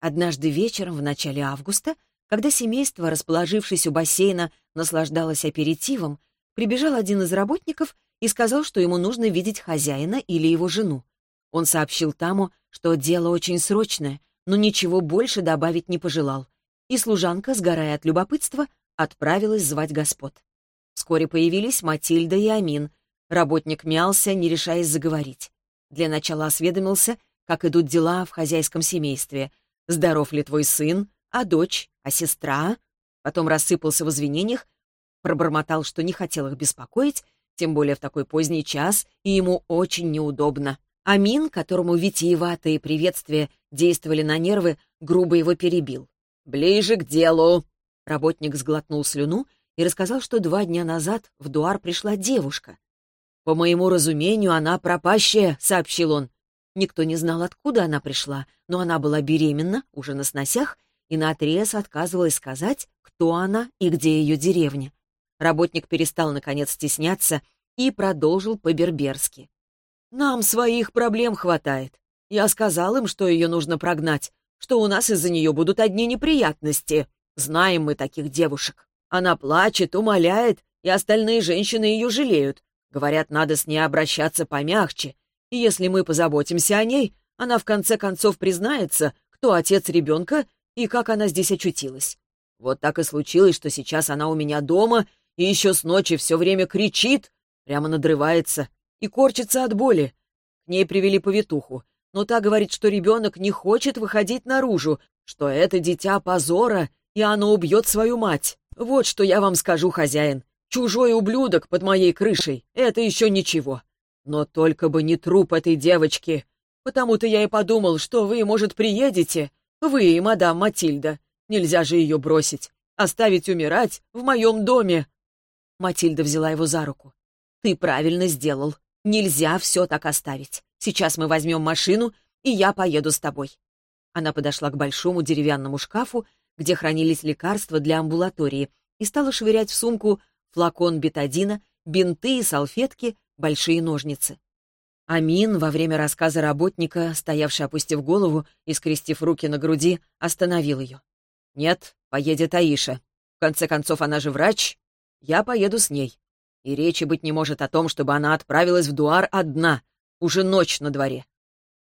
Однажды вечером в начале августа, когда семейство, расположившись у бассейна, наслаждалось аперитивом, прибежал один из работников и сказал, что ему нужно видеть хозяина или его жену. Он сообщил Таму, что дело очень срочное, но ничего больше добавить не пожелал. И служанка, сгорая от любопытства, отправилась звать господ. Вскоре появились Матильда и Амин. Работник мялся, не решаясь заговорить. Для начала осведомился, как идут дела в хозяйском семействе. Здоров ли твой сын, а дочь, а сестра? Потом рассыпался в извинениях, пробормотал, что не хотел их беспокоить, тем более в такой поздний час, и ему очень неудобно. Амин, которому витиеватые приветствия действовали на нервы, грубо его перебил. «Ближе к делу!» Работник сглотнул слюну и рассказал, что два дня назад в Дуар пришла девушка. «По моему разумению, она пропащая», — сообщил он. Никто не знал, откуда она пришла, но она была беременна, уже на сносях, и наотрез отказывалась сказать, кто она и где ее деревня. Работник перестал, наконец, стесняться и продолжил по-берберски. Нам своих проблем хватает. Я сказал им, что ее нужно прогнать, что у нас из-за нее будут одни неприятности. Знаем мы таких девушек. Она плачет, умоляет, и остальные женщины ее жалеют. Говорят, надо с ней обращаться помягче. И если мы позаботимся о ней, она в конце концов признается, кто отец ребенка и как она здесь очутилась. Вот так и случилось, что сейчас она у меня дома и еще с ночи все время кричит, прямо надрывается, и корчится от боли. К ней привели повитуху, но та говорит, что ребенок не хочет выходить наружу, что это дитя позора, и оно убьет свою мать. Вот что я вам скажу, хозяин. Чужой ублюдок под моей крышей — это еще ничего. Но только бы не труп этой девочки. Потому-то я и подумал, что вы, может, приедете. Вы и мадам Матильда. Нельзя же ее бросить. Оставить умирать в моем доме. Матильда взяла его за руку. «Ты правильно сделал. Нельзя все так оставить. Сейчас мы возьмем машину, и я поеду с тобой». Она подошла к большому деревянному шкафу, где хранились лекарства для амбулатории, и стала швырять в сумку флакон бетадина, бинты и салфетки, большие ножницы. Амин во время рассказа работника, стоявший опустив голову и скрестив руки на груди, остановил ее. «Нет, поедет Аиша. В конце концов, она же врач. Я поеду с ней. И речи быть не может о том, чтобы она отправилась в Дуар одна. Уже ночь на дворе.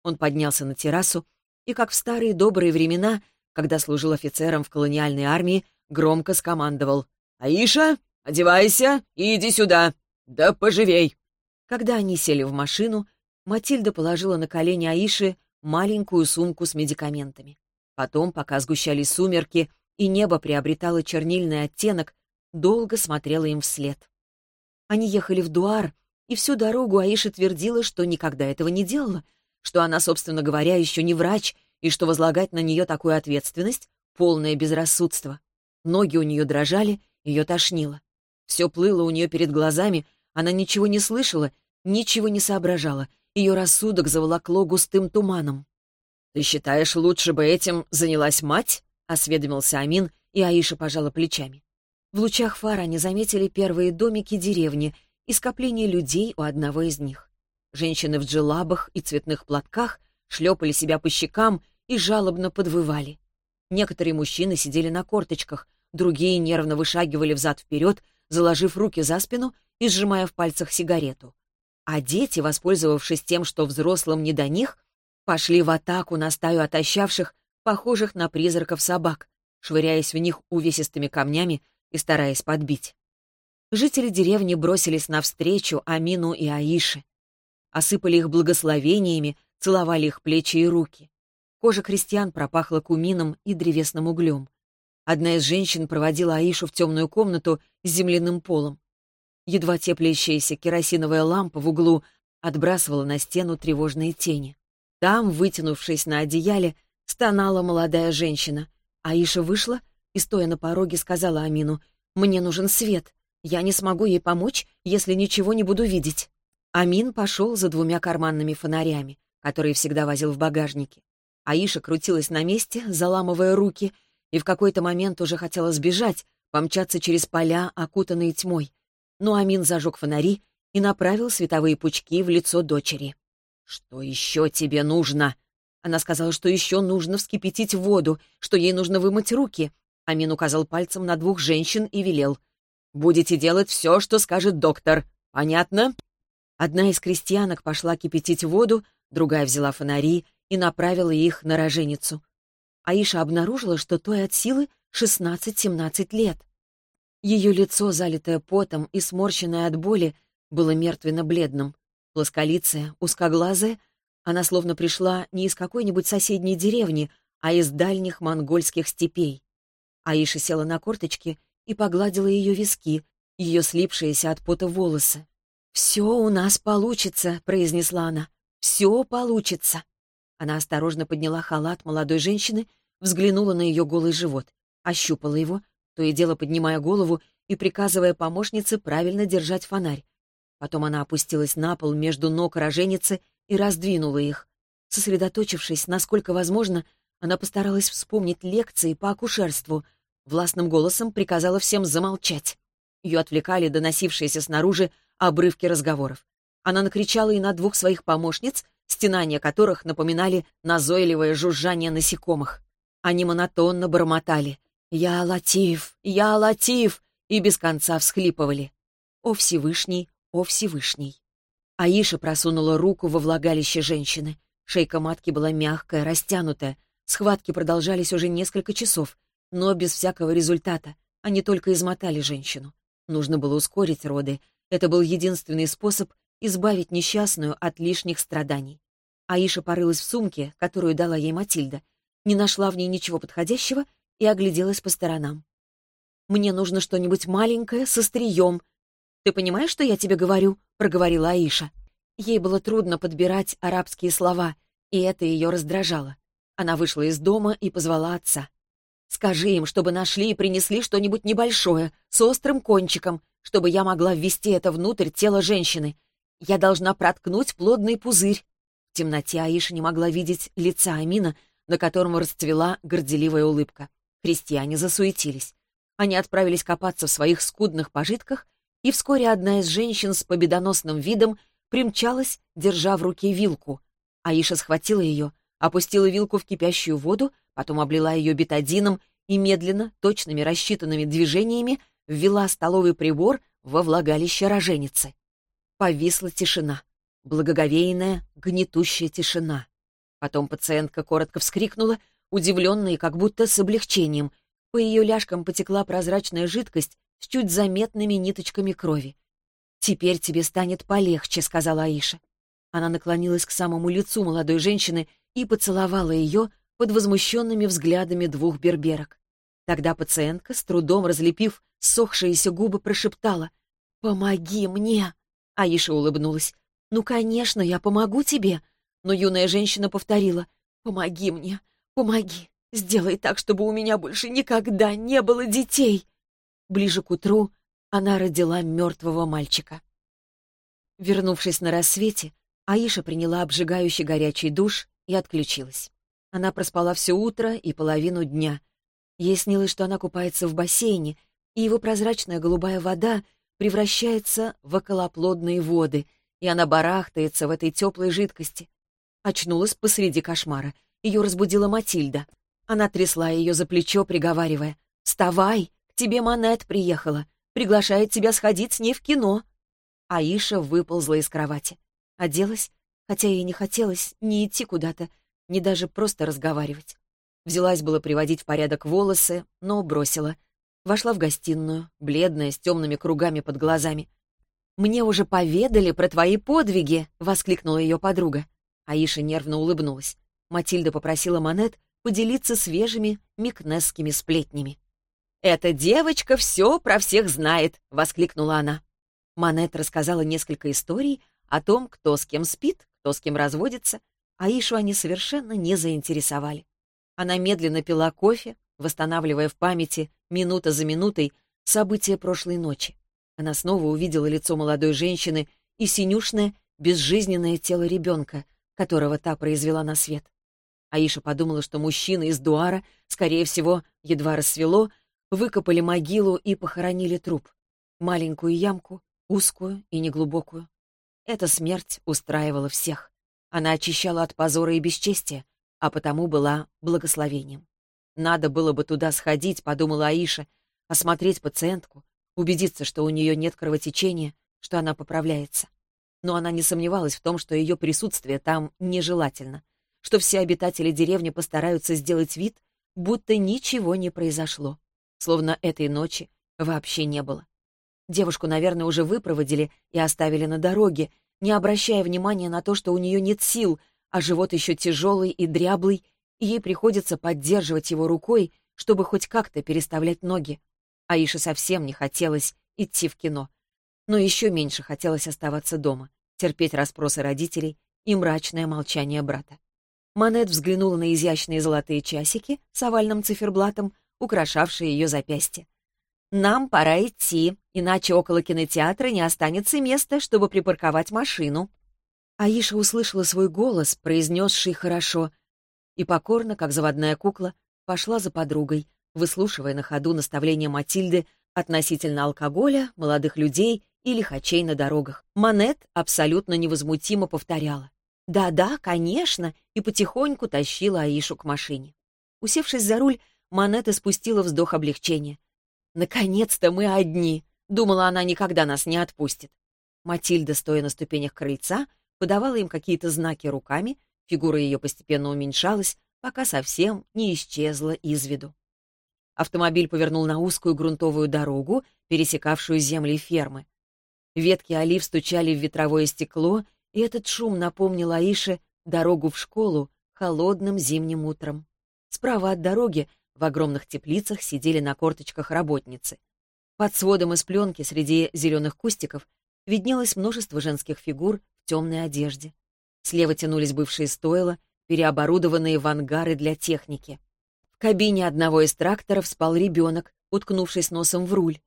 Он поднялся на террасу и, как в старые добрые времена, когда служил офицером в колониальной армии, громко скомандовал. «Аиша, одевайся и иди сюда! Да поживей!» Когда они сели в машину, Матильда положила на колени Аиши маленькую сумку с медикаментами. Потом, пока сгущались сумерки и небо приобретало чернильный оттенок, долго смотрела им вслед. Они ехали в Дуар, и всю дорогу Аиша твердила, что никогда этого не делала, что она, собственно говоря, еще не врач, и что возлагать на нее такую ответственность — полное безрассудство. Ноги у нее дрожали, ее тошнило. Все плыло у нее перед глазами, она ничего не слышала, ничего не соображала, ее рассудок заволокло густым туманом. «Ты считаешь, лучше бы этим занялась мать?» — осведомился Амин, и Аиша пожала плечами. В лучах фар они заметили первые домики деревни и скопление людей у одного из них. Женщины в джелабах и цветных платках шлепали себя по щекам и жалобно подвывали. Некоторые мужчины сидели на корточках, другие нервно вышагивали взад-вперед, заложив руки за спину и сжимая в пальцах сигарету. А дети, воспользовавшись тем, что взрослым не до них, пошли в атаку на стаю отощавших, похожих на призраков собак, швыряясь в них увесистыми камнями и стараясь подбить. Жители деревни бросились навстречу Амину и Аише. Осыпали их благословениями, целовали их плечи и руки. Кожа крестьян пропахла кумином и древесным углем. Одна из женщин проводила Аишу в темную комнату с земляным полом. Едва теплящаяся керосиновая лампа в углу отбрасывала на стену тревожные тени. Там, вытянувшись на одеяле, стонала молодая женщина. Аиша вышла и, стоя на пороге, сказала Амину, «Мне нужен свет. Я не смогу ей помочь, если ничего не буду видеть». Амин пошел за двумя карманными фонарями, которые всегда возил в багажнике. Аиша крутилась на месте, заламывая руки, и в какой-то момент уже хотела сбежать, помчаться через поля, окутанные тьмой. Но Амин зажег фонари и направил световые пучки в лицо дочери. «Что еще тебе нужно?» Она сказала, что еще нужно вскипятить воду, что ей нужно вымыть руки. Амин указал пальцем на двух женщин и велел. «Будете делать все, что скажет доктор. Понятно?» Одна из крестьянок пошла кипятить воду, другая взяла фонари и направила их на роженицу. Аиша обнаружила, что той от силы 16-17 лет. Ее лицо, залитое потом и сморщенное от боли, было мертвенно-бледным. Плосколицая, узкоглазая, она словно пришла не из какой-нибудь соседней деревни, а из дальних монгольских степей. Аиша села на корточки и погладила ее виски, ее слипшиеся от пота волосы. «Все у нас получится», — произнесла она. «Все получится». Она осторожно подняла халат молодой женщины, взглянула на ее голый живот, ощупала его, то и дело поднимая голову и приказывая помощнице правильно держать фонарь. Потом она опустилась на пол между ног роженицы и раздвинула их. Сосредоточившись, насколько возможно, она постаралась вспомнить лекции по акушерству. Властным голосом приказала всем замолчать. Ее отвлекали доносившиеся снаружи обрывки разговоров. Она накричала и на двух своих помощниц, стенания которых напоминали назойливое жужжание насекомых. Они монотонно бормотали. «Я Латиф! Я Латиф!» и без конца всхлипывали. «О Всевышний! О Всевышний!» Аиша просунула руку во влагалище женщины. Шейка матки была мягкая, растянутая. Схватки продолжались уже несколько часов, но без всякого результата. Они только измотали женщину. Нужно было ускорить роды. Это был единственный способ избавить несчастную от лишних страданий. Аиша порылась в сумке, которую дала ей Матильда, не нашла в ней ничего подходящего и огляделась по сторонам. «Мне нужно что-нибудь маленькое, со стрием. Ты понимаешь, что я тебе говорю?» — проговорила Аиша. Ей было трудно подбирать арабские слова, и это ее раздражало. Она вышла из дома и позвала отца. «Скажи им, чтобы нашли и принесли что-нибудь небольшое, с острым кончиком, чтобы я могла ввести это внутрь тела женщины. Я должна проткнуть плодный пузырь. В темноте Аиша не могла видеть лица Амина, на котором расцвела горделивая улыбка. Крестьяне засуетились. Они отправились копаться в своих скудных пожитках, и вскоре одна из женщин с победоносным видом примчалась, держа в руке вилку. Аиша схватила ее, опустила вилку в кипящую воду, потом облила ее бетадином и медленно, точными рассчитанными движениями ввела столовый прибор во влагалище роженицы. Повисла тишина благоговейная, гнетущая тишина. Потом пациентка коротко вскрикнула, удивленная и как будто с облегчением. По ее ляжкам потекла прозрачная жидкость с чуть заметными ниточками крови. «Теперь тебе станет полегче», — сказала Аиша. Она наклонилась к самому лицу молодой женщины и поцеловала ее под возмущенными взглядами двух берберок. Тогда пациентка, с трудом разлепив сохшиеся губы, прошептала «Помоги мне!» Аиша улыбнулась. «Ну, конечно, я помогу тебе!» Но юная женщина повторила «Помоги мне, помоги, сделай так, чтобы у меня больше никогда не было детей!» Ближе к утру она родила мертвого мальчика. Вернувшись на рассвете, Аиша приняла обжигающий горячий душ и отключилась. Она проспала все утро и половину дня. Ей снилось, что она купается в бассейне, и его прозрачная голубая вода превращается в околоплодные воды, и она барахтается в этой теплой жидкости. Очнулась посреди кошмара. Ее разбудила Матильда. Она трясла ее за плечо, приговаривая. «Вставай! К тебе Манет приехала. Приглашает тебя сходить с ней в кино». Аиша выползла из кровати. Оделась, хотя ей не хотелось ни идти куда-то, ни даже просто разговаривать. Взялась было приводить в порядок волосы, но бросила. Вошла в гостиную, бледная, с темными кругами под глазами. «Мне уже поведали про твои подвиги!» — воскликнула ее подруга. Аиша нервно улыбнулась. Матильда попросила Манет поделиться свежими микнесскими сплетнями. «Эта девочка все про всех знает!» — воскликнула она. Манет рассказала несколько историй о том, кто с кем спит, кто с кем разводится. Аишу они совершенно не заинтересовали. Она медленно пила кофе, восстанавливая в памяти, минута за минутой, события прошлой ночи. Она снова увидела лицо молодой женщины и синюшное, безжизненное тело ребенка, которого та произвела на свет. Аиша подумала, что мужчины из Дуара, скорее всего, едва рассвело, выкопали могилу и похоронили труп. Маленькую ямку, узкую и неглубокую. Эта смерть устраивала всех. Она очищала от позора и бесчестия, а потому была благословением. Надо было бы туда сходить, подумала Аиша, осмотреть пациентку, убедиться, что у нее нет кровотечения, что она поправляется. Но она не сомневалась в том, что ее присутствие там нежелательно, что все обитатели деревни постараются сделать вид, будто ничего не произошло, словно этой ночи вообще не было. Девушку, наверное, уже выпроводили и оставили на дороге, не обращая внимания на то, что у нее нет сил, а живот еще тяжелый и дряблый, и ей приходится поддерживать его рукой, чтобы хоть как-то переставлять ноги. Аише совсем не хотелось идти в кино. Но еще меньше хотелось оставаться дома, терпеть расспросы родителей и мрачное молчание брата. Манет взглянула на изящные золотые часики с овальным циферблатом, украшавшие ее запястье. «Нам пора идти, иначе около кинотеатра не останется места, чтобы припарковать машину». Аиша услышала свой голос, произнесший хорошо, и покорно, как заводная кукла, пошла за подругой, выслушивая на ходу наставления Матильды относительно алкоголя, молодых людей и лихачей на дорогах. Манет абсолютно невозмутимо повторяла. «Да-да, конечно», и потихоньку тащила Аишу к машине. Усевшись за руль, Манет испустила вздох облегчения. «Наконец-то мы одни!» Думала, она никогда нас не отпустит. Матильда, стоя на ступенях крыльца, подавала им какие-то знаки руками, фигура ее постепенно уменьшалась, пока совсем не исчезла из виду. Автомобиль повернул на узкую грунтовую дорогу, пересекавшую земли фермы. Ветки олив стучали в ветровое стекло, и этот шум напомнил Аише дорогу в школу холодным зимним утром. Справа от дороги в огромных теплицах сидели на корточках работницы. Под сводом из пленки среди зеленых кустиков виднелось множество женских фигур в темной одежде. Слева тянулись бывшие стойла, переоборудованные в ангары для техники. В кабине одного из тракторов спал ребенок, уткнувшись носом в руль.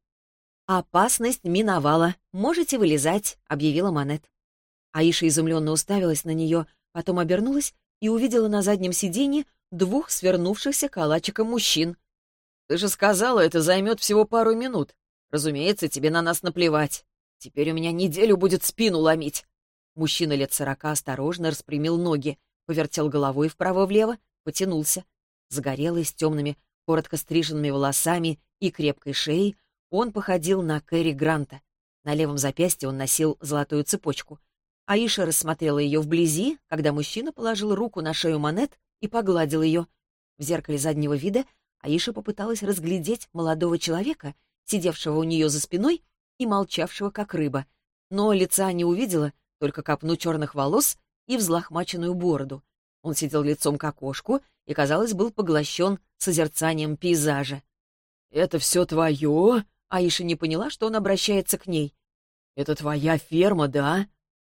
«Опасность миновала. Можете вылезать», — объявила Манет. Аиша изумленно уставилась на нее, потом обернулась и увидела на заднем сиденье двух свернувшихся калачиком мужчин. «Ты же сказала, это займет всего пару минут. Разумеется, тебе на нас наплевать. Теперь у меня неделю будет спину ломить». Мужчина лет сорока осторожно распрямил ноги, повертел головой вправо-влево, потянулся. Загорелый, с темными, коротко стриженными волосами и крепкой шеей, он походил на Кэрри Гранта. На левом запястье он носил золотую цепочку. Аиша рассмотрела ее вблизи, когда мужчина положил руку на шею Монет и погладил ее. В зеркале заднего вида Аиша попыталась разглядеть молодого человека, сидевшего у нее за спиной и молчавшего, как рыба. Но лица не увидела, только копну черных волос и взлохмаченную бороду. Он сидел лицом к окошку и, казалось, был поглощен созерцанием пейзажа. «Это все твое?» Аиша не поняла, что он обращается к ней. «Это твоя ферма, да?»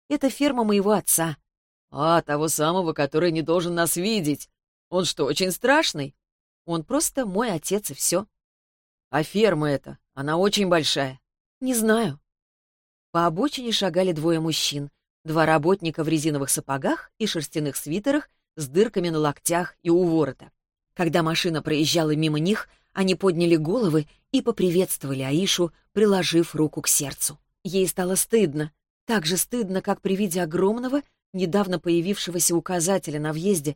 «Это ферма моего отца. «А, того самого, который не должен нас видеть. Он что, очень страшный?» «Он просто мой отец, и все». «А ферма эта, она очень большая?» «Не знаю». По обочине шагали двое мужчин, два работника в резиновых сапогах и шерстяных свитерах с дырками на локтях и у ворота. Когда машина проезжала мимо них, они подняли головы и поприветствовали Аишу, приложив руку к сердцу. Ей стало стыдно, так же стыдно, как при виде огромного недавно появившегося указателя на въезде,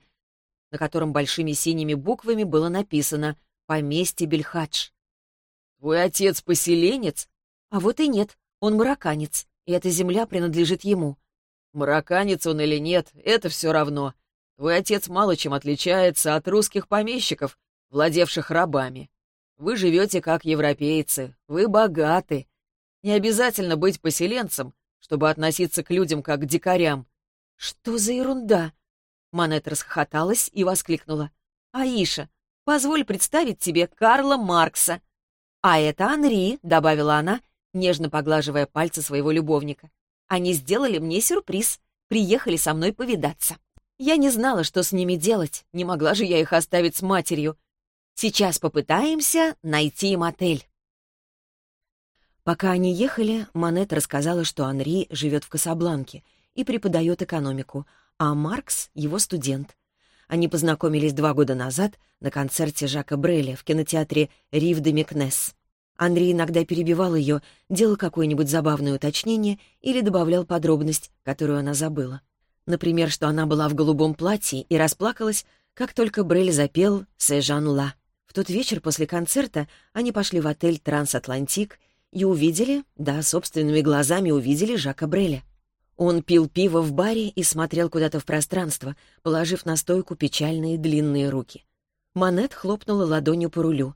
на котором большими синими буквами было написано «Поместье Бельхадж». «Твой отец поселенец?» «А вот и нет, он марокканец, и эта земля принадлежит ему». «Марокканец он или нет, это все равно. Твой отец мало чем отличается от русских помещиков, владевших рабами. Вы живете как европейцы, вы богаты. Не обязательно быть поселенцем, чтобы относиться к людям как к дикарям. «Что за ерунда?» Манет расхохоталась и воскликнула. «Аиша, позволь представить тебе Карла Маркса». «А это Анри», — добавила она, нежно поглаживая пальцы своего любовника. «Они сделали мне сюрприз, приехали со мной повидаться. Я не знала, что с ними делать, не могла же я их оставить с матерью. Сейчас попытаемся найти им отель». Пока они ехали, Манет рассказала, что Анри живет в Касабланке — и преподает экономику, а Маркс — его студент. Они познакомились два года назад на концерте Жака Бреля в кинотеатре «Рив де Мекнес». Андрей иногда перебивал ее, делал какое-нибудь забавное уточнение или добавлял подробность, которую она забыла. Например, что она была в голубом платье и расплакалась, как только Брель запел «Сэжан Ла». В тот вечер после концерта они пошли в отель «Трансатлантик» и увидели, да, собственными глазами увидели Жака Бреля. Он пил пиво в баре и смотрел куда-то в пространство, положив на стойку печальные длинные руки. Манет хлопнула ладонью по рулю.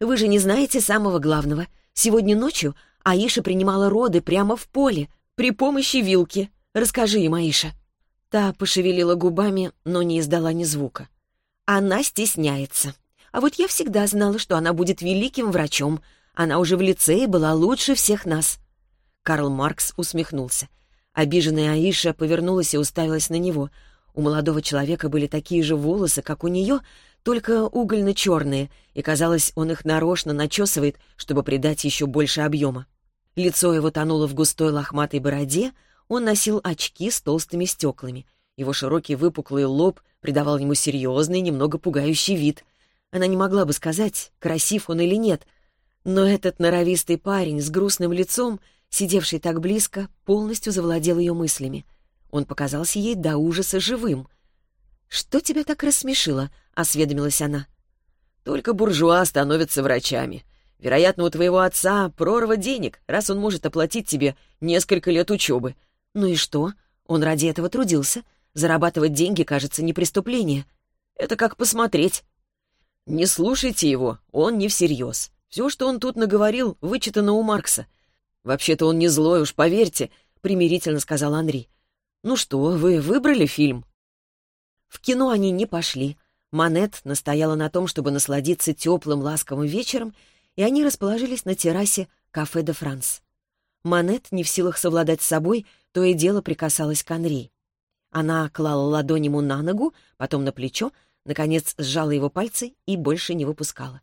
«Вы же не знаете самого главного. Сегодня ночью Аиша принимала роды прямо в поле, при помощи вилки. Расскажи им, Аиша». Та пошевелила губами, но не издала ни звука. «Она стесняется. А вот я всегда знала, что она будет великим врачом. Она уже в лицее была лучше всех нас». Карл Маркс усмехнулся. Обиженная Аиша повернулась и уставилась на него. У молодого человека были такие же волосы, как у нее, только угольно-черные, и, казалось, он их нарочно начесывает, чтобы придать еще больше объема. Лицо его тонуло в густой лохматой бороде, он носил очки с толстыми стеклами. Его широкий выпуклый лоб придавал ему серьезный, немного пугающий вид. Она не могла бы сказать, красив он или нет, но этот норовистый парень с грустным лицом, сидевший так близко, полностью завладел ее мыслями. Он показался ей до ужаса живым. «Что тебя так рассмешило?» — осведомилась она. «Только буржуа становятся врачами. Вероятно, у твоего отца прорва денег, раз он может оплатить тебе несколько лет учебы. Ну и что? Он ради этого трудился. Зарабатывать деньги, кажется, не преступление. Это как посмотреть. Не слушайте его, он не всерьез. Все, что он тут наговорил, вычитано у Маркса. Вообще-то он не злой, уж поверьте, — примирительно сказал Андрей. Ну что, вы выбрали фильм? В кино они не пошли. Манет настояла на том, чтобы насладиться теплым ласковым вечером, и они расположились на террасе «Кафе де Франс». Манет, не в силах совладать с собой, то и дело прикасалась к Анри. Она клала ладонь ему на ногу, потом на плечо, наконец сжала его пальцы и больше не выпускала.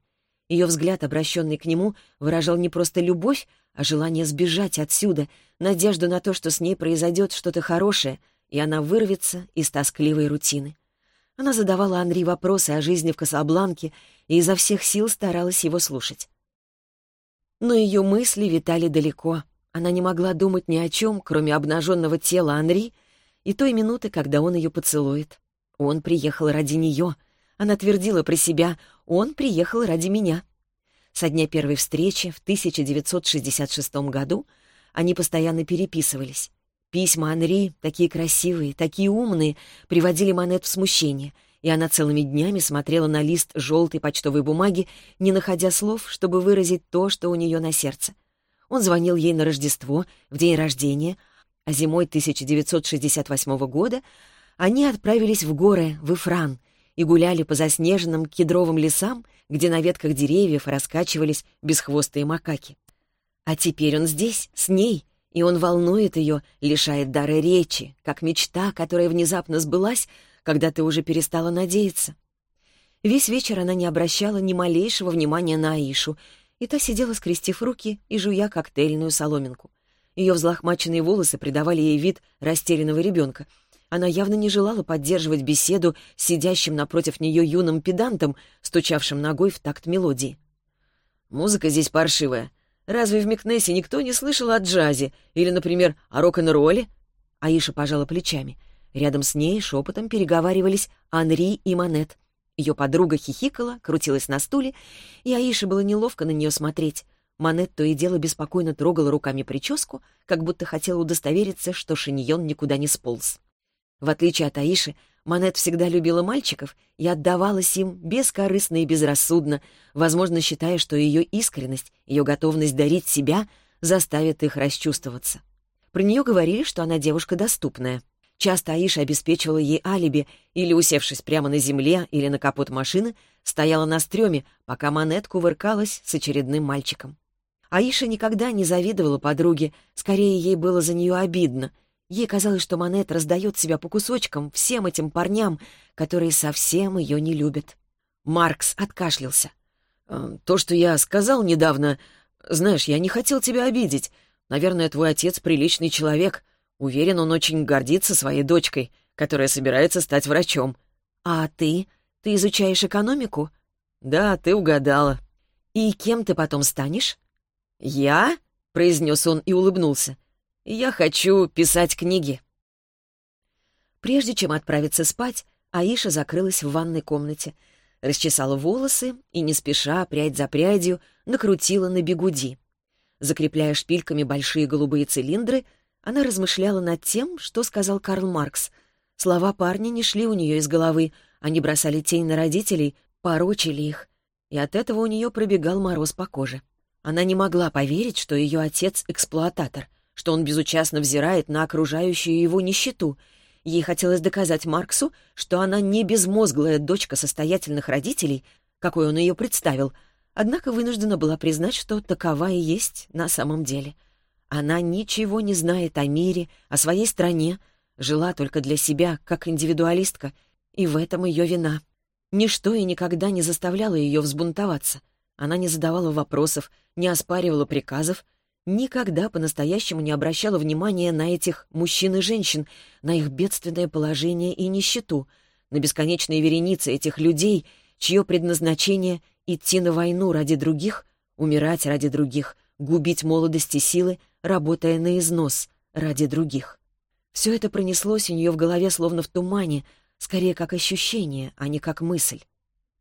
Ее взгляд, обращенный к нему, выражал не просто любовь, а желание сбежать отсюда, надежду на то, что с ней произойдет что-то хорошее, и она вырвется из тоскливой рутины. Она задавала Анри вопросы о жизни в Касабланке и изо всех сил старалась его слушать. Но ее мысли витали далеко — она не могла думать ни о чем, кроме обнаженного тела Анри и той минуты, когда он ее поцелует. Он приехал ради нее. Она твердила про себя «Он приехал ради меня». Со дня первой встречи в 1966 году они постоянно переписывались. Письма Анри, такие красивые, такие умные, приводили Манет в смущение, и она целыми днями смотрела на лист желтой почтовой бумаги, не находя слов, чтобы выразить то, что у нее на сердце. Он звонил ей на Рождество, в день рождения, а зимой 1968 года они отправились в горы, в Ифран, и гуляли по заснеженным кедровым лесам, где на ветках деревьев раскачивались бесхвостые макаки. А теперь он здесь, с ней, и он волнует ее, лишает дара речи, как мечта, которая внезапно сбылась, когда ты уже перестала надеяться. Весь вечер она не обращала ни малейшего внимания на Аишу, и та сидела, скрестив руки и жуя коктейльную соломинку. Ее взлохмаченные волосы придавали ей вид растерянного ребенка. Она явно не желала поддерживать беседу с сидящим напротив нее юным педантом, стучавшим ногой в такт мелодии. «Музыка здесь паршивая. Разве в Микнессе никто не слышал о джазе или, например, о рок-н-ролле?» Аиша пожала плечами. Рядом с ней шепотом переговаривались Анри и Манет. Ее подруга хихикала, крутилась на стуле, и Аише было неловко на нее смотреть. Манет то и дело беспокойно трогала руками прическу, как будто хотела удостовериться, что шиньон никуда не сполз. В отличие от Аиши, Манет всегда любила мальчиков и отдавалась им бескорыстно и безрассудно, возможно, считая, что ее искренность, ее готовность дарить себя заставит их расчувствоваться. Про нее говорили, что она девушка доступная — Часто Аиша обеспечивала ей алиби или, усевшись прямо на земле или на капот машины, стояла на стреме, пока Манет кувыркалась с очередным мальчиком. Аиша никогда не завидовала подруге, скорее ей было за нее обидно. Ей казалось, что Манет раздает себя по кусочкам всем этим парням, которые совсем ее не любят. Маркс откашлялся. «Э, «То, что я сказал недавно... Знаешь, я не хотел тебя обидеть. Наверное, твой отец приличный человек. Уверен, он очень гордится своей дочкой, которая собирается стать врачом. А ты? Ты изучаешь экономику? Да, ты угадала. И кем ты потом станешь? Я? произнес он и улыбнулся. Я хочу писать книги. Прежде чем отправиться спать, Аиша закрылась в ванной комнате, расчесала волосы и, не спеша, прядь за прядью, накрутила на бегуди. Закрепляя шпильками большие голубые цилиндры, она размышляла над тем, что сказал Карл Маркс. Слова парня не шли у нее из головы, они бросали тень на родителей, порочили их. И от этого у нее пробегал мороз по коже. Она не могла поверить, что ее отец — эксплуататор, что он безучастно взирает на окружающую его нищету. Ей хотелось доказать Марксу, что она не безмозглая дочка состоятельных родителей, какой он ее представил, однако вынуждена была признать, что такова и есть на самом деле. Она ничего не знает о мире, о своей стране, жила только для себя, как индивидуалистка, и в этом ее вина. Ничто и никогда не заставляло ее взбунтоваться. Она не задавала вопросов, не оспаривала приказов, никогда по-настоящему не обращала внимания на этих мужчин и женщин, на их бедственное положение и нищету, на бесконечные вереницы этих людей, чье предназначение — идти на войну ради других, умирать ради других, губить молодость и силы, работая на износ ради других. Все это пронеслось у нее в голове словно в тумане, скорее как ощущение, а не как мысль.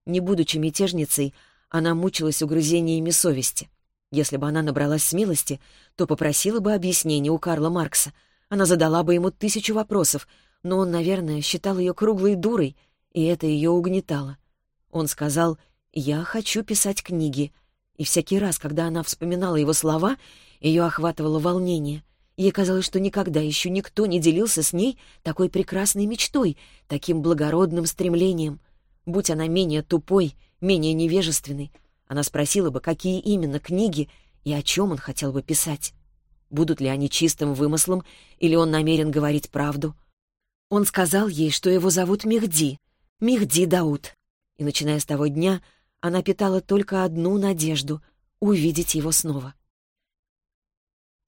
Не будучи мятежницей, она мучилась угрызениями совести. Если бы она набралась смелости, то попросила бы объяснения у Карла Маркса. Она задала бы ему тысячу вопросов, но он, наверное, считал ее круглой дурой, и это ее угнетало. Он сказал «Я хочу писать книги», и всякий раз, когда она вспоминала его слова, ее охватывало волнение. Ей казалось, что никогда еще никто не делился с ней такой прекрасной мечтой, таким благородным стремлением. Будь она менее тупой, менее невежественной, она спросила бы, какие именно книги и о чем он хотел бы писать. Будут ли они чистым вымыслом, или он намерен говорить правду? Он сказал ей, что его зовут Мехди, Мехди Дауд. И, начиная с того дня, она питала только одну надежду — увидеть его снова.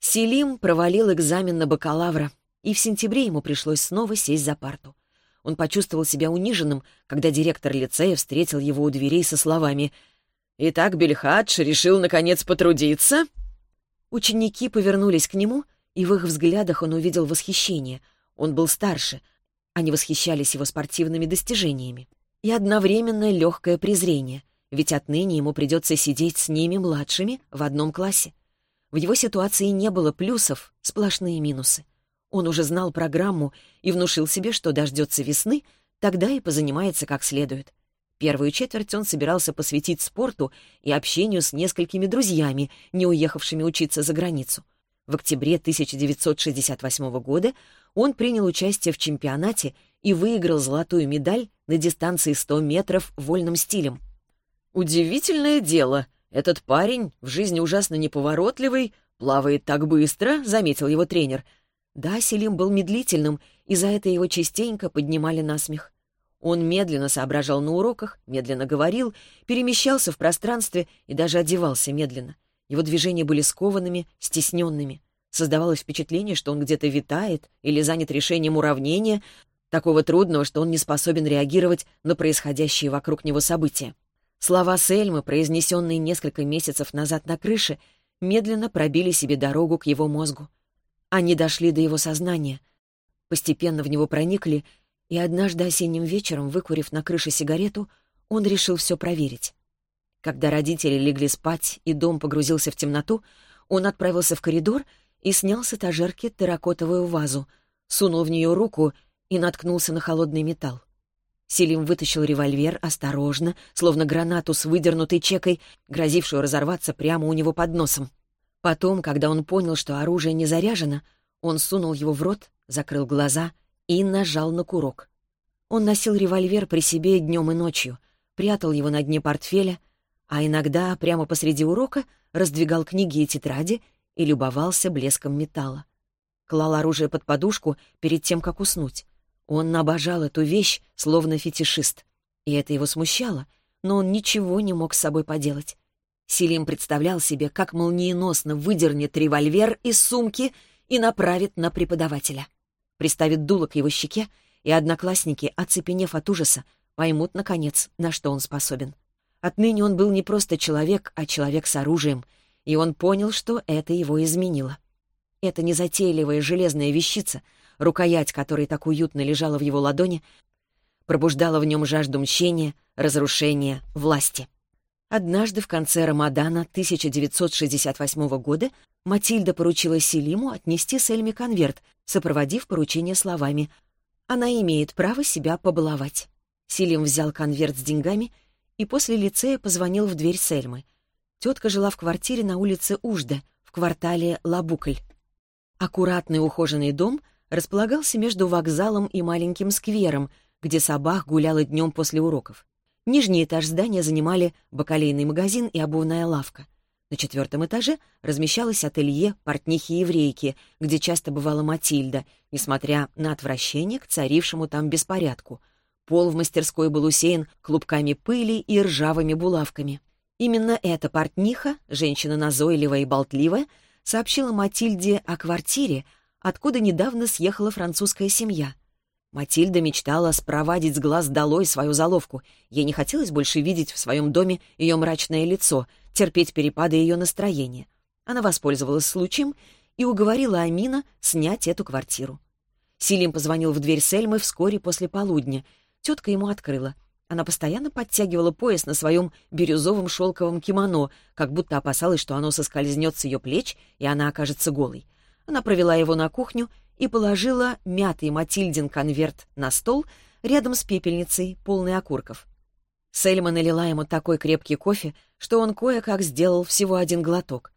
Селим провалил экзамен на бакалавра, и в сентябре ему пришлось снова сесть за парту. Он почувствовал себя униженным, когда директор лицея встретил его у дверей со словами «Итак, Бельхадж решил, наконец, потрудиться?» Ученики повернулись к нему, и в их взглядах он увидел восхищение. Он был старше. Они восхищались его спортивными достижениями. И одновременно легкое презрение, ведь отныне ему придется сидеть с ними младшими в одном классе. В его ситуации не было плюсов, сплошные минусы. Он уже знал программу и внушил себе, что дождется весны, тогда и позанимается как следует. Первую четверть он собирался посвятить спорту и общению с несколькими друзьями, не уехавшими учиться за границу. В октябре 1968 года он принял участие в чемпионате и выиграл золотую медаль на дистанции 100 метров вольным стилем. «Удивительное дело. Этот парень, в жизни ужасно неповоротливый, плавает так быстро», — заметил его тренер. Да, Селим был медлительным, и за это его частенько поднимали на смех. Он медленно соображал на уроках, медленно говорил, перемещался в пространстве и даже одевался медленно. Его движения были скованными, стесненными. Создавалось впечатление, что он где-то витает или занят решением уравнения, такого трудного, что он не способен реагировать на происходящие вокруг него события. Слова Сельмы, произнесенные несколько месяцев назад на крыше, медленно пробили себе дорогу к его мозгу. Они дошли до его сознания, постепенно в него проникли и однажды осенним вечером, выкурив на крыше сигарету, он решил все проверить. Когда родители легли спать и дом погрузился в темноту, он отправился в коридор и снял с этажерки терракотовую вазу, сунул в нее руку и наткнулся на холодный металл. Селим вытащил револьвер осторожно, словно гранату с выдернутой чекой, грозившую разорваться прямо у него под носом. Потом, когда он понял, что оружие не заряжено, он сунул его в рот, закрыл глаза — и нажал на курок. Он носил револьвер при себе днем и ночью, прятал его на дне портфеля, а иногда прямо посреди урока раздвигал книги и тетради и любовался блеском металла. Клал оружие под подушку перед тем, как уснуть. Он обожал эту вещь, словно фетишист. И это его смущало, но он ничего не мог с собой поделать. Селим представлял себе, как молниеносно выдернет револьвер из сумки и направит на преподавателя приставит дуло к его щеке, и одноклассники, оцепенев от ужаса, поймут, наконец, на что он способен. Отныне он был не просто человек, а человек с оружием, и он понял, что это его изменило. Эта незатейливая железная вещица, рукоять которой так уютно лежала в его ладони, пробуждала в нем жажду мщения, разрушения, власти. Однажды в конце Рамадана 1968 года Матильда поручила Селиму отнести Сельме конверт, сопроводив поручение словами «Она имеет право себя побаловать». Селим взял конверт с деньгами и после лицея позвонил в дверь Сельмы. Тетка жила в квартире на улице Ужда, в квартале Лабукль. Аккуратный ухоженный дом располагался между вокзалом и маленьким сквером, где собак гуляла днем после уроков. Нижний этаж здания занимали бакалейный магазин и обувная лавка. На четвертом этаже размещалось ателье портнихи-еврейки, где часто бывала Матильда, несмотря на отвращение к царившему там беспорядку. Пол в мастерской был усеян клубками пыли и ржавыми булавками. Именно эта портниха, женщина назойливая и болтливая, сообщила Матильде о квартире, откуда недавно съехала французская семья — Матильда мечтала спровадить с глаз долой свою заловку. Ей не хотелось больше видеть в своем доме ее мрачное лицо, терпеть перепады ее настроения. Она воспользовалась случаем и уговорила Амина снять эту квартиру. Силим позвонил в дверь Сельмы вскоре после полудня. Тетка ему открыла. Она постоянно подтягивала пояс на своем бирюзовом шелковом кимоно, как будто опасалась, что оно соскользнет с ее плеч, и она окажется голой. Она провела его на кухню и положила мятый Матильдин конверт на стол рядом с пепельницей, полной окурков. Сельма налила ему такой крепкий кофе, что он кое-как сделал всего один глоток.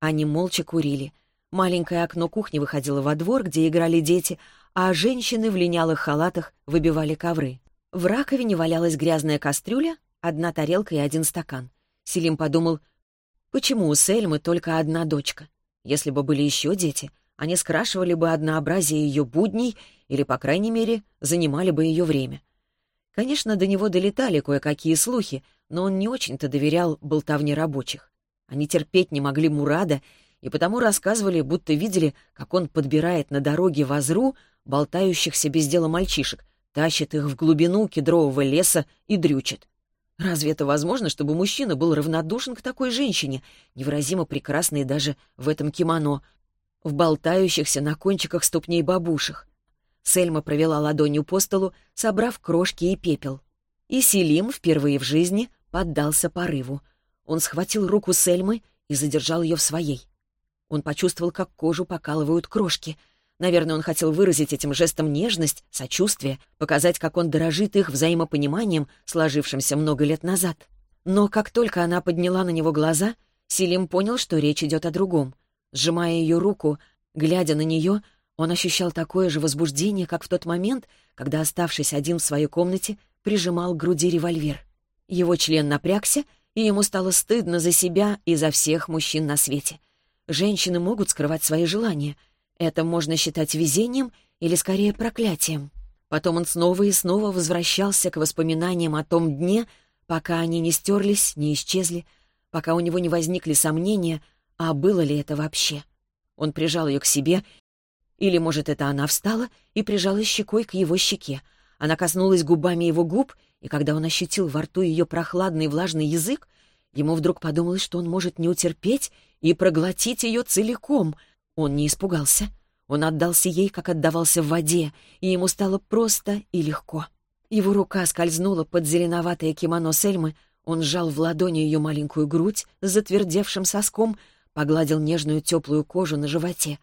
Они молча курили. Маленькое окно кухни выходило во двор, где играли дети, а женщины в линялых халатах выбивали ковры. В раковине валялась грязная кастрюля, одна тарелка и один стакан. Селим подумал, почему у Сельмы только одна дочка? Если бы были еще дети, они скрашивали бы однообразие ее будней или, по крайней мере, занимали бы ее время. Конечно, до него долетали кое-какие слухи, но он не очень-то доверял болтовне рабочих. Они терпеть не могли Мурада и потому рассказывали, будто видели, как он подбирает на дороге в Азру болтающихся без дела мальчишек, тащит их в глубину кедрового леса и дрючит. Разве это возможно, чтобы мужчина был равнодушен к такой женщине, невыразимо прекрасной даже в этом кимоно, в болтающихся на кончиках ступней бабушек. Сельма провела ладонью по столу, собрав крошки и пепел. И Селим впервые в жизни поддался порыву. Он схватил руку Сельмы и задержал ее в своей. Он почувствовал, как кожу покалывают крошки. Наверное, он хотел выразить этим жестом нежность, сочувствие, показать, как он дорожит их взаимопониманием, сложившимся много лет назад. Но как только она подняла на него глаза, Селим понял, что речь идет о другом. Сжимая ее руку, глядя на нее, он ощущал такое же возбуждение, как в тот момент, когда, оставшись один в своей комнате, прижимал к груди револьвер. Его член напрягся, и ему стало стыдно за себя и за всех мужчин на свете. Женщины могут скрывать свои желания. Это можно считать везением или, скорее, проклятием. Потом он снова и снова возвращался к воспоминаниям о том дне, пока они не стерлись, не исчезли, пока у него не возникли сомнения — а было ли это вообще? Он прижал ее к себе, или, может, это она встала и прижала щекой к его щеке. Она коснулась губами его губ, и когда он ощутил во рту ее прохладный влажный язык, ему вдруг подумалось, что он может не утерпеть и проглотить ее целиком. Он не испугался. Он отдался ей, как отдавался в воде, и ему стало просто и легко. Его рука скользнула под зеленоватое кимоно Сельмы, он сжал в ладони ее маленькую грудь с затвердевшим соском, погладил нежную теплую кожу на животе.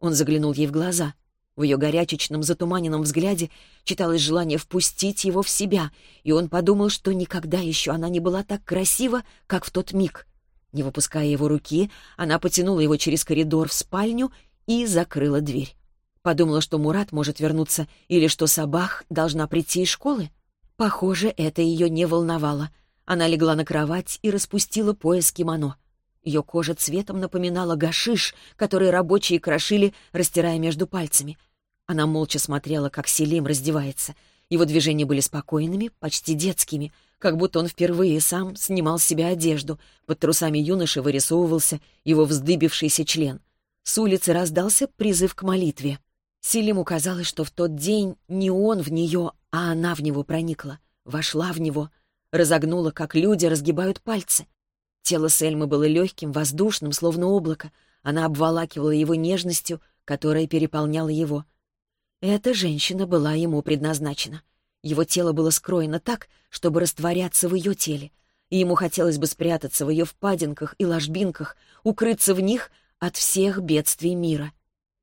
Он заглянул ей в глаза. В ее горячечном, затуманенном взгляде читалось желание впустить его в себя, и он подумал, что никогда еще она не была так красива, как в тот миг. Не выпуская его руки, она потянула его через коридор в спальню и закрыла дверь. Подумала, что Мурат может вернуться или что Сабах должна прийти из школы. Похоже, это ее не волновало. Она легла на кровать и распустила пояс кимоно. Ее кожа цветом напоминала гашиш, который рабочие крошили, растирая между пальцами. Она молча смотрела, как Селим раздевается. Его движения были спокойными, почти детскими, как будто он впервые сам снимал с себя одежду. Под трусами юноши вырисовывался его вздыбившийся член. С улицы раздался призыв к молитве. Селиму казалось, что в тот день не он в нее, а она в него проникла, вошла в него, разогнула, как люди разгибают пальцы. Тело Сельмы было легким, воздушным, словно облако. Она обволакивала его нежностью, которая переполняла его. Эта женщина была ему предназначена. Его тело было скроено так, чтобы растворяться в ее теле, и ему хотелось бы спрятаться в ее впадинках и ложбинках, укрыться в них от всех бедствий мира.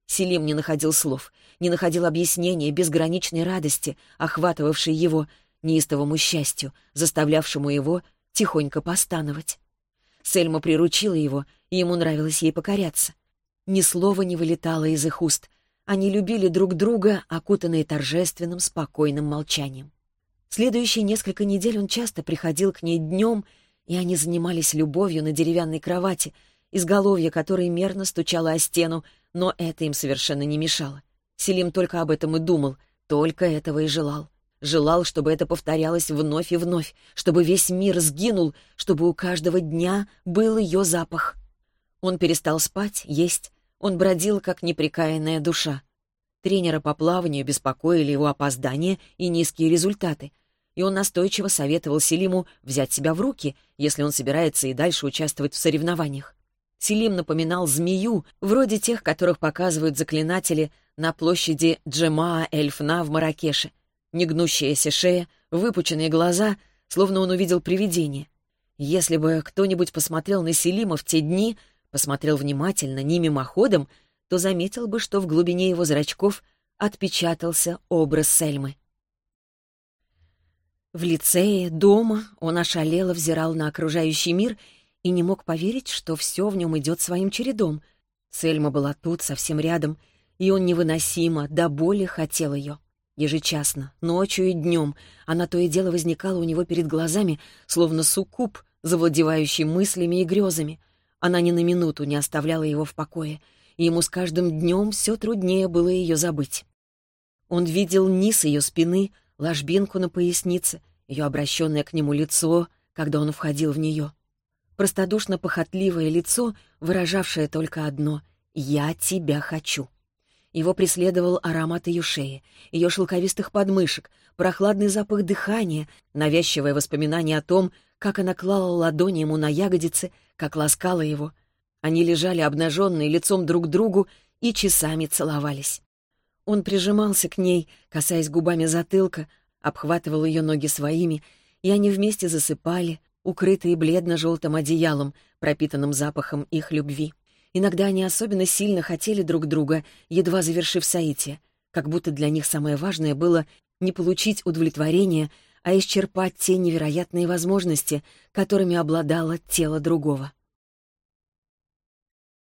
Селим не находил слов, не находил объяснения безграничной радости, охватывавшей его, неистовому счастью, заставлявшему его тихонько постановать. Сельма приручила его, и ему нравилось ей покоряться. Ни слова не вылетало из их уст. Они любили друг друга, окутанные торжественным, спокойным молчанием. Следующие несколько недель он часто приходил к ней днем, и они занимались любовью на деревянной кровати, изголовье которой мерно стучало о стену, но это им совершенно не мешало. Селим только об этом и думал, только этого и желал. Желал, чтобы это повторялось вновь и вновь, чтобы весь мир сгинул, чтобы у каждого дня был ее запах. Он перестал спать, есть, он бродил, как неприкаянная душа. Тренера по плаванию беспокоили его опоздания и низкие результаты, и он настойчиво советовал Селиму взять себя в руки, если он собирается и дальше участвовать в соревнованиях. Селим напоминал змею, вроде тех, которых показывают заклинатели на площади Джемаа-Эльфна в Маракеше — негнущаяся шея, выпученные глаза, словно он увидел привидение. Если бы кто-нибудь посмотрел на Селима в те дни, посмотрел внимательно, не мимоходом, то заметил бы, что в глубине его зрачков отпечатался образ Сельмы. В лицее, дома он ошалело взирал на окружающий мир и не мог поверить, что все в нем идет своим чередом. Сельма была тут, совсем рядом, и он невыносимо, до боли хотел ее. Ежечасно, ночью и днем, она то и дело возникала у него перед глазами, словно суккуб, завладевающий мыслями и грезами. Она ни на минуту не оставляла его в покое, и ему с каждым днем все труднее было ее забыть. Он видел низ ее спины, ложбинку на пояснице, ее обращенное к нему лицо, когда он входил в нее. Простодушно-похотливое лицо, выражавшее только одно «Я тебя хочу». Его преследовал аромат ее шеи, ее шелковистых подмышек, прохладный запах дыхания, навязчивое воспоминание о том, как она клала ладони ему на ягодицы, как ласкала его. Они лежали обнаженные лицом друг к другу и часами целовались. Он прижимался к ней, касаясь губами затылка, обхватывал ее ноги своими, и они вместе засыпали, укрытые бледно-желтым одеялом, пропитанным запахом их любви. Иногда они особенно сильно хотели друг друга, едва завершив соитие, как будто для них самое важное было не получить удовлетворение, а исчерпать те невероятные возможности, которыми обладало тело другого.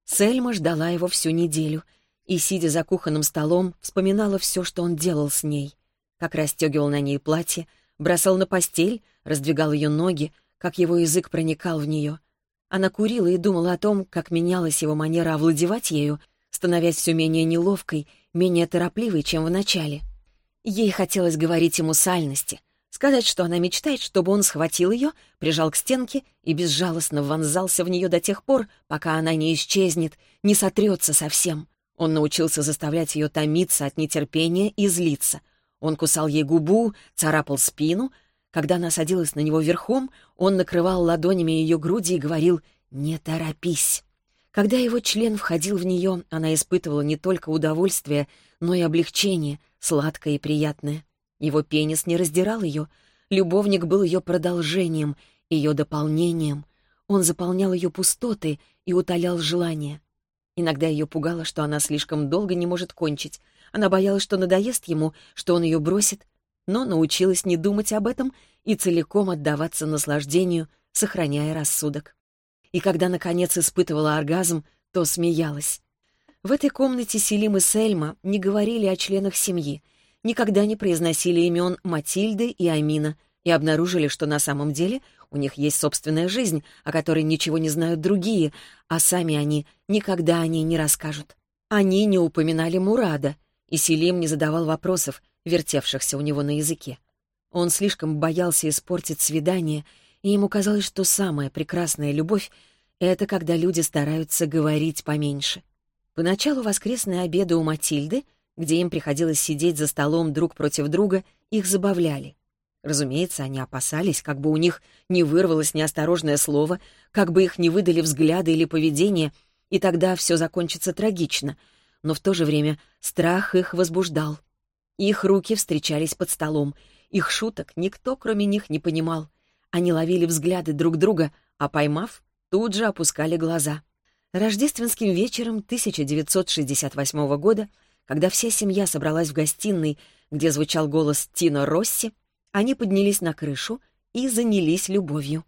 Сельма ждала его всю неделю и, сидя за кухонным столом, вспоминала все, что он делал с ней, как расстегивал на ней платье, бросал на постель, раздвигал ее ноги, как его язык проникал в нее — она курила и думала о том, как менялась его манера овладевать ею, становясь все менее неловкой, менее торопливой, чем в начале. Ей хотелось говорить ему сальности, сказать, что она мечтает, чтобы он схватил ее, прижал к стенке и безжалостно вонзался в нее до тех пор, пока она не исчезнет, не сотрется совсем. Он научился заставлять ее томиться от нетерпения и злиться. Он кусал ей губу, царапал спину — когда она садилась на него верхом, он накрывал ладонями ее груди и говорил «Не торопись». Когда его член входил в нее, она испытывала не только удовольствие, но и облегчение, сладкое и приятное. Его пенис не раздирал ее, любовник был ее продолжением, ее дополнением. Он заполнял ее пустоты и утолял желания. Иногда ее пугало, что она слишком долго не может кончить. Она боялась, что надоест ему, что он ее бросит, но научилась не думать об этом и целиком отдаваться наслаждению, сохраняя рассудок. И когда, наконец, испытывала оргазм, то смеялась. В этой комнате Селим и Сельма не говорили о членах семьи, никогда не произносили имен Матильды и Амина и обнаружили, что на самом деле у них есть собственная жизнь, о которой ничего не знают другие, а сами они никогда о ней не расскажут. Они не упоминали Мурада, и Селим не задавал вопросов, вертевшихся у него на языке. Он слишком боялся испортить свидание, и ему казалось, что самая прекрасная любовь — это когда люди стараются говорить поменьше. Поначалу воскресные обеды у Матильды, где им приходилось сидеть за столом друг против друга, их забавляли. Разумеется, они опасались, как бы у них не вырвалось неосторожное слово, как бы их не выдали взгляды или поведение, и тогда все закончится трагично. Но в то же время страх их возбуждал. Их руки встречались под столом, Их шуток никто, кроме них, не понимал. Они ловили взгляды друг друга, а поймав, тут же опускали глаза. Рождественским вечером 1968 года, когда вся семья собралась в гостиной, где звучал голос Тино Росси, они поднялись на крышу и занялись любовью.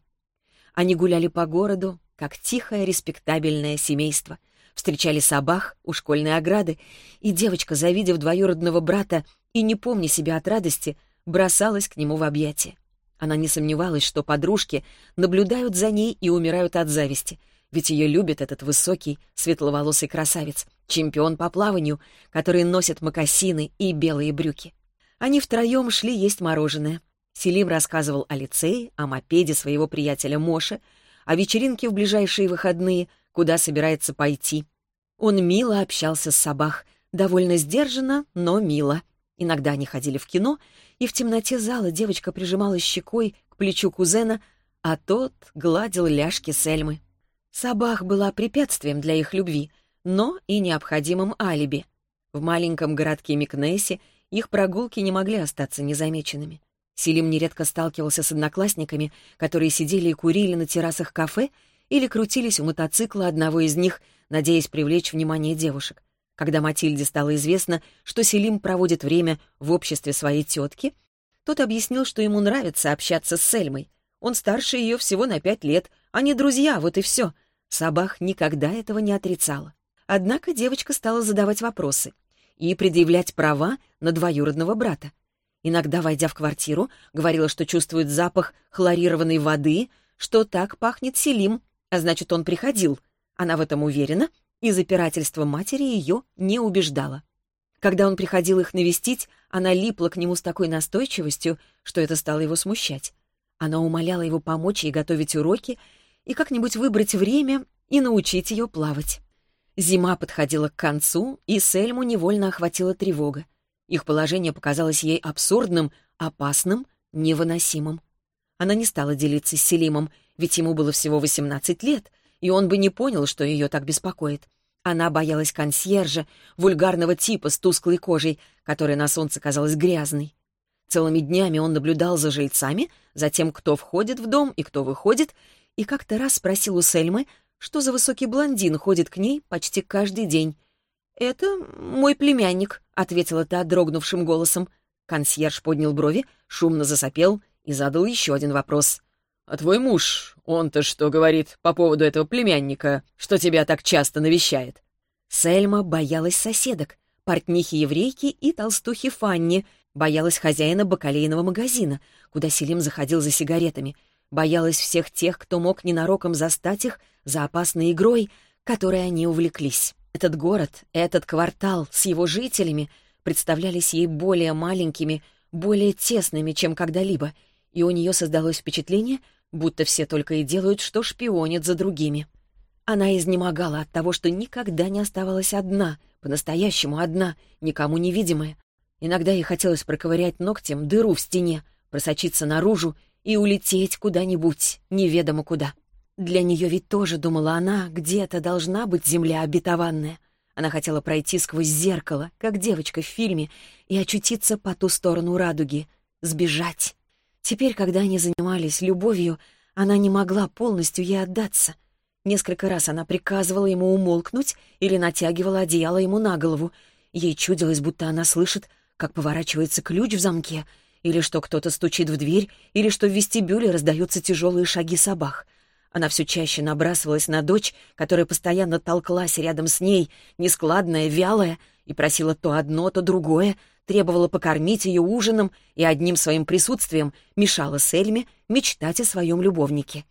Они гуляли по городу, как тихое, респектабельное семейство, встречали собак у школьной ограды, и девочка, завидев двоюродного брата и не помня себя от радости, бросалась к нему в объятия. Она не сомневалась, что подружки наблюдают за ней и умирают от зависти, ведь ее любит этот высокий, светловолосый красавец, чемпион по плаванию, который носит мокасины и белые брюки. Они втроем шли есть мороженое. Селим рассказывал о лицее, о мопеде своего приятеля Моше, о вечеринке в ближайшие выходные, куда собирается пойти. Он мило общался с Сабах, довольно сдержанно, но мило. Иногда они ходили в кино, и в темноте зала девочка прижималась щекой к плечу кузена, а тот гладил ляжки Сельмы. Сабах была препятствием для их любви, но и необходимым алиби. В маленьком городке Микнессе их прогулки не могли остаться незамеченными. Селим нередко сталкивался с одноклассниками, которые сидели и курили на террасах кафе или крутились у мотоцикла одного из них, надеясь привлечь внимание девушек. Когда Матильде стало известно, что Селим проводит время в обществе своей тетки, тот объяснил, что ему нравится общаться с Сельмой. Он старше ее всего на пять лет, они друзья, вот и все. Сабах никогда этого не отрицала. Однако девочка стала задавать вопросы и предъявлять права на двоюродного брата. Иногда, войдя в квартиру, говорила, что чувствует запах хлорированной воды, что так пахнет Селим, а значит, он приходил. Она в этом уверена и запирательство матери ее не убеждало. Когда он приходил их навестить, она липла к нему с такой настойчивостью, что это стало его смущать. Она умоляла его помочь ей готовить уроки и как-нибудь выбрать время и научить ее плавать. Зима подходила к концу, и Сельму невольно охватила тревога. Их положение показалось ей абсурдным, опасным, невыносимым. Она не стала делиться с Селимом, ведь ему было всего 18 лет, и он бы не понял, что ее так беспокоит. Она боялась консьержа, вульгарного типа с тусклой кожей, которая на солнце казалась грязной. Целыми днями он наблюдал за жильцами, за тем, кто входит в дом и кто выходит, и как-то раз спросил у Сельмы, что за высокий блондин ходит к ней почти каждый день. «Это мой племянник», — ответила та дрогнувшим голосом. Консьерж поднял брови, шумно засопел и задал еще один вопрос. «А твой муж, он-то что говорит по поводу этого племянника, что тебя так часто навещает?» Сельма боялась соседок, портнихи-еврейки и толстухи Фанни, боялась хозяина бакалейного магазина, куда Селим заходил за сигаретами, боялась всех тех, кто мог ненароком застать их за опасной игрой, которой они увлеклись. Этот город, этот квартал с его жителями представлялись ей более маленькими, более тесными, чем когда-либо, и у нее создалось впечатление, будто все только и делают, что шпионят за другими. Она изнемогала от того, что никогда не оставалась одна, по-настоящему одна, никому невидимая. Иногда ей хотелось проковырять ногтем дыру в стене, просочиться наружу и улететь куда-нибудь, неведомо куда. Для нее ведь тоже, думала она, где-то должна быть земля обетованная. Она хотела пройти сквозь зеркало, как девочка в фильме, и очутиться по ту сторону радуги, сбежать. Теперь, когда они занимались любовью, она не могла полностью ей отдаться. Несколько раз она приказывала ему умолкнуть или натягивала одеяло ему на голову. Ей чудилось, будто она слышит, как поворачивается ключ в замке, или что кто-то стучит в дверь, или что в вестибюле раздаются тяжелые шаги собак. Она все чаще набрасывалась на дочь, которая постоянно толклась рядом с ней, нескладная, вялая, и просила то одно, то другое, требовала покормить ее ужином и одним своим присутствием мешала Сельме мечтать о своем любовнике.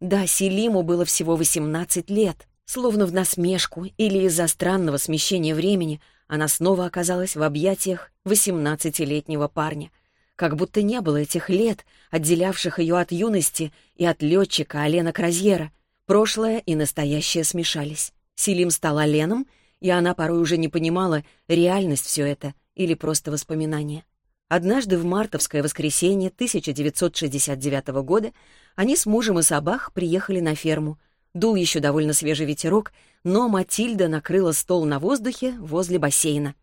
Да, Селиму было всего 18 лет. Словно в насмешку или из-за странного смещения времени она снова оказалась в объятиях 18-летнего парня. Как будто не было этих лет, отделявших ее от юности и от летчика Алена Кразьера. Прошлое и настоящее смешались. Селим стал Оленом, и она порой уже не понимала, реальность все это или просто воспоминания. Однажды в мартовское воскресенье 1969 года они с мужем и собак приехали на ферму. Дул еще довольно свежий ветерок, но Матильда накрыла стол на воздухе возле бассейна.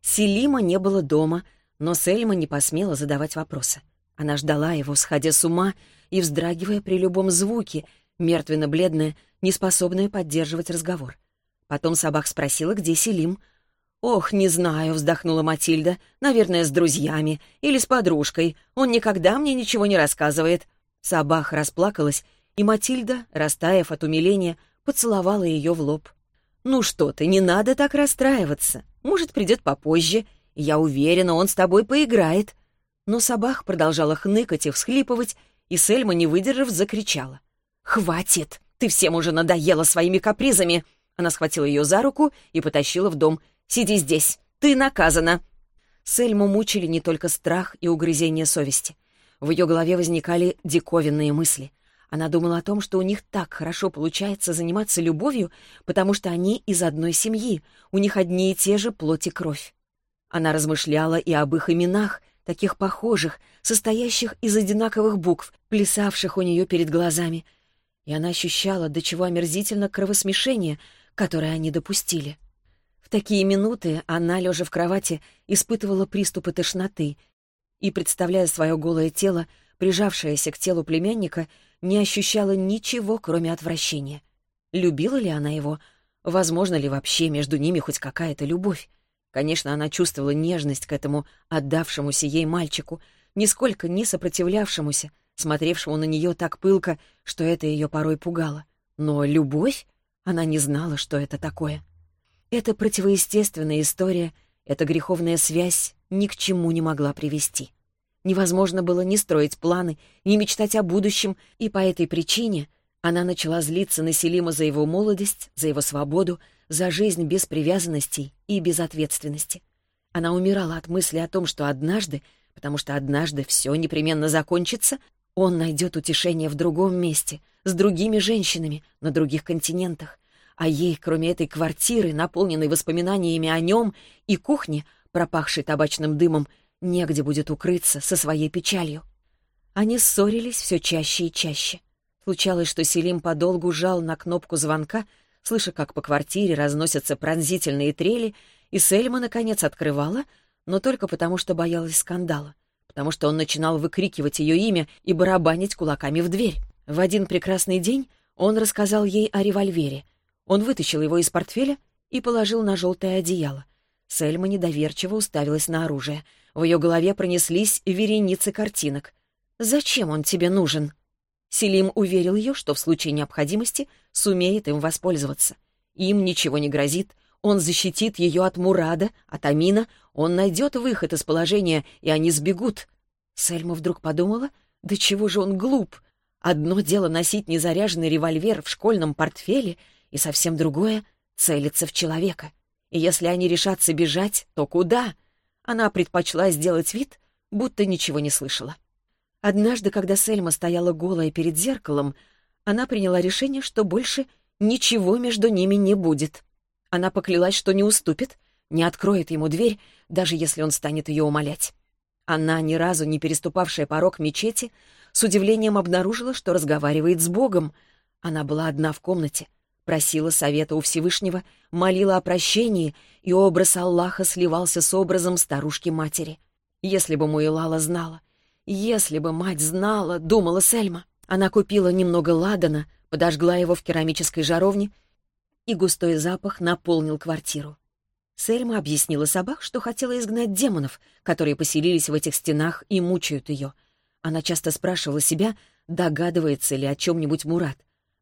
Селима не было дома, но Сельма не посмела задавать вопросы. Она ждала его, сходя с ума и вздрагивая при любом звуке, мертвенно-бледная, неспособная поддерживать разговор. Потом собак спросила, где Селим. «Ох, не знаю», — вздохнула Матильда. «Наверное, с друзьями или с подружкой. Он никогда мне ничего не рассказывает». Собах расплакалась, и Матильда, растаяв от умиления, поцеловала ее в лоб. «Ну что ты, не надо так расстраиваться. Может, придет попозже. Я уверена, он с тобой поиграет». Но Сабах продолжала хныкать и всхлипывать, и Сельма, не выдержав, закричала. «Хватит! Ты всем уже надоела своими капризами!» Она схватила ее за руку и потащила в дом. «Сиди здесь! Ты наказана!» Сельму мучили не только страх и угрызение совести. В ее голове возникали диковинные мысли. Она думала о том, что у них так хорошо получается заниматься любовью, потому что они из одной семьи, у них одни и те же плоть и кровь. Она размышляла и об их именах, таких похожих, состоящих из одинаковых букв, плясавших у нее перед глазами — и она ощущала, до чего омерзительно кровосмешение, которое они допустили. В такие минуты она, лежа в кровати, испытывала приступы тошноты и, представляя свое голое тело, прижавшееся к телу племянника, не ощущала ничего, кроме отвращения. Любила ли она его? Возможно ли вообще между ними хоть какая-то любовь? Конечно, она чувствовала нежность к этому отдавшемуся ей мальчику, нисколько не сопротивлявшемуся, смотревшему на нее так пылко, что это ее порой пугало. Но любовь? Она не знала, что это такое. Эта противоестественная история, эта греховная связь ни к чему не могла привести. Невозможно было ни строить планы, ни мечтать о будущем, и по этой причине она начала злиться на Селима за его молодость, за его свободу, за жизнь без привязанностей и без ответственности. Она умирала от мысли о том, что однажды, потому что однажды все непременно закончится, он найдет утешение в другом месте, с другими женщинами, на других континентах. А ей, кроме этой квартиры, наполненной воспоминаниями о нем, и кухни, пропахшей табачным дымом, негде будет укрыться со своей печалью. Они ссорились все чаще и чаще. Случалось, что Селим подолгу жал на кнопку звонка, слыша, как по квартире разносятся пронзительные трели, и Сельма, наконец, открывала, но только потому, что боялась скандала потому что он начинал выкрикивать ее имя и барабанить кулаками в дверь. В один прекрасный день он рассказал ей о револьвере. Он вытащил его из портфеля и положил на желтое одеяло. Сельма недоверчиво уставилась на оружие. В ее голове пронеслись вереницы картинок. «Зачем он тебе нужен?» Селим уверил ее, что в случае необходимости сумеет им воспользоваться. Им ничего не грозит, он защитит ее от Мурада, от Амина, он найдет выход из положения, и они сбегут. Сельма вдруг подумала, да чего же он глуп. Одно дело носить незаряженный револьвер в школьном портфеле, и совсем другое — целиться в человека. И если они решатся бежать, то куда? Она предпочла сделать вид, будто ничего не слышала. Однажды, когда Сельма стояла голая перед зеркалом, она приняла решение, что больше ничего между ними не будет. Она поклялась, что не уступит, не откроет ему дверь, даже если он станет ее умолять. Она, ни разу не переступавшая порог мечети, с удивлением обнаружила, что разговаривает с Богом. Она была одна в комнате, просила совета у Всевышнего, молила о прощении, и образ Аллаха сливался с образом старушки-матери. Если бы Муилала знала, если бы мать знала, думала Сельма. Она купила немного ладана, подожгла его в керамической жаровне и густой запах наполнил квартиру. Сельма объяснила собак, что хотела изгнать демонов, которые поселились в этих стенах и мучают ее. Она часто спрашивала себя, догадывается ли о чем-нибудь Мурат.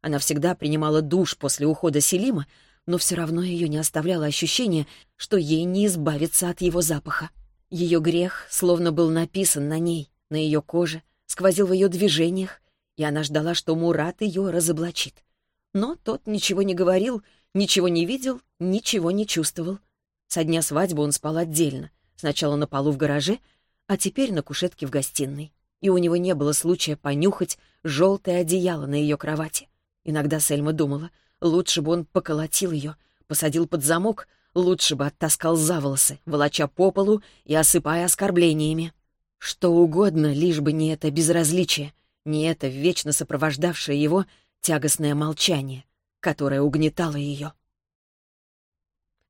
Она всегда принимала душ после ухода Селима, но все равно ее не оставляло ощущение, что ей не избавиться от его запаха. Ее грех словно был написан на ней, на ее коже, сквозил в ее движениях, и она ждала, что Мурат ее разоблачит. Но тот ничего не говорил Ничего не видел, ничего не чувствовал. Со дня свадьбы он спал отдельно. Сначала на полу в гараже, а теперь на кушетке в гостиной. И у него не было случая понюхать желтое одеяло на ее кровати. Иногда Сельма думала, лучше бы он поколотил ее, посадил под замок, лучше бы оттаскал за волосы, волоча по полу и осыпая оскорблениями. Что угодно, лишь бы не это безразличие, не это вечно сопровождавшее его тягостное молчание которая угнетала ее.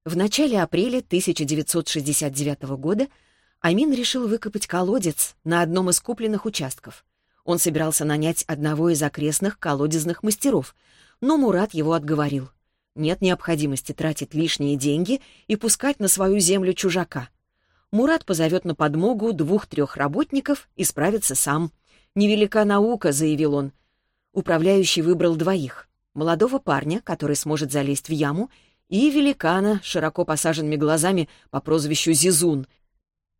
В начале апреля 1969 года Амин решил выкопать колодец на одном из купленных участков. Он собирался нанять одного из окрестных колодезных мастеров, но Мурат его отговорил. Нет необходимости тратить лишние деньги и пускать на свою землю чужака. Мурат позовет на подмогу двух-трех работников и справится сам. «Невелика наука», — заявил он. Управляющий выбрал двоих. Молодого парня, который сможет залезть в яму, и великана, широко посаженными глазами по прозвищу Зизун.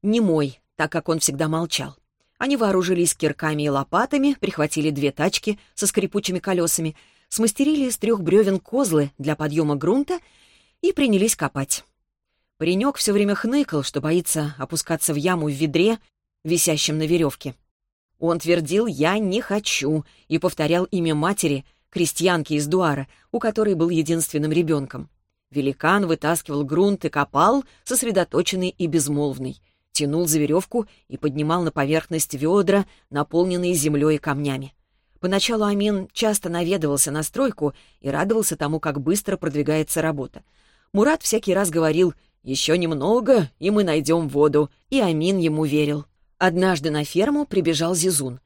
Не мой, так как он всегда молчал. Они вооружились кирками и лопатами, прихватили две тачки со скрипучими колесами, смастерили из трех бревен козлы для подъема грунта и принялись копать. Паренек все время хныкал, что боится опускаться в яму в ведре, висящем на веревке. Он твердил «я не хочу» и повторял имя матери, крестьянки из Дуара, у которой был единственным ребенком. Великан вытаскивал грунт и копал, сосредоточенный и безмолвный — тянул за веревку и поднимал на поверхность ведра, наполненные землей и камнями. Поначалу Амин часто наведывался на стройку и радовался тому, как быстро продвигается работа. Мурат всякий раз говорил «Еще немного, и мы найдем воду», и Амин ему верил. Однажды на ферму прибежал Зизун.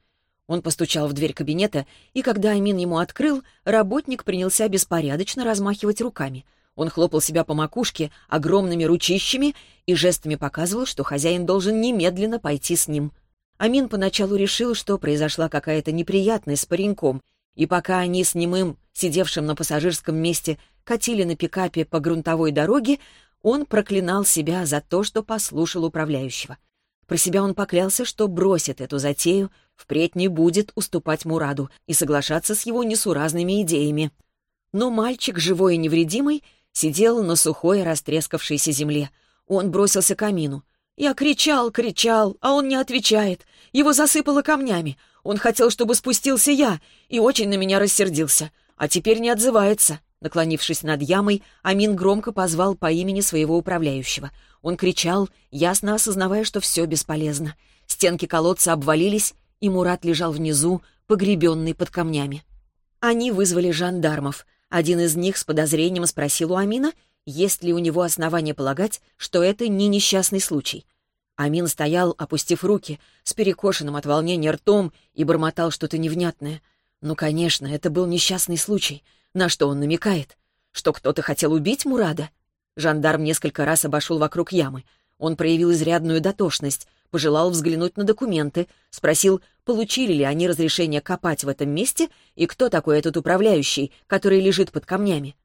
Он постучал в дверь кабинета, и когда Амин ему открыл, работник принялся беспорядочно размахивать руками — он хлопал себя по макушке огромными ручищами и жестами показывал, что хозяин должен немедленно пойти с ним. Амин поначалу решил, что произошла какая-то неприятность с пареньком, и пока они с немым, сидевшим на пассажирском месте, катили на пикапе по грунтовой дороге, он проклинал себя за то, что послушал управляющего. Про себя он поклялся, что бросит эту затею, впредь не будет уступать Мураду и соглашаться с его несуразными идеями. Но мальчик, живой и невредимый, сидел на сухой растрескавшейся земле. Он бросился к камину. Я кричал, кричал, а он не отвечает. Его засыпало камнями. Он хотел, чтобы спустился я, и очень на меня рассердился. А теперь не отзывается. Наклонившись над ямой, Амин громко позвал по имени своего управляющего. Он кричал, ясно осознавая, что все бесполезно. Стенки колодца обвалились, и Мурат лежал внизу, погребенный под камнями. Они вызвали жандармов. Один из них с подозрением спросил у Амина, есть ли у него основания полагать, что это не несчастный случай. Амин стоял, опустив руки, с перекошенным от волнения ртом и бормотал что-то невнятное. Ну, конечно, это был несчастный случай. На что он намекает? Что кто-то хотел убить Мурада? Жандарм несколько раз обошел вокруг ямы. Он проявил изрядную дотошность, пожелал взглянуть на документы, спросил, получили ли они разрешение копать в этом месте и кто такой этот управляющий, который лежит под камнями.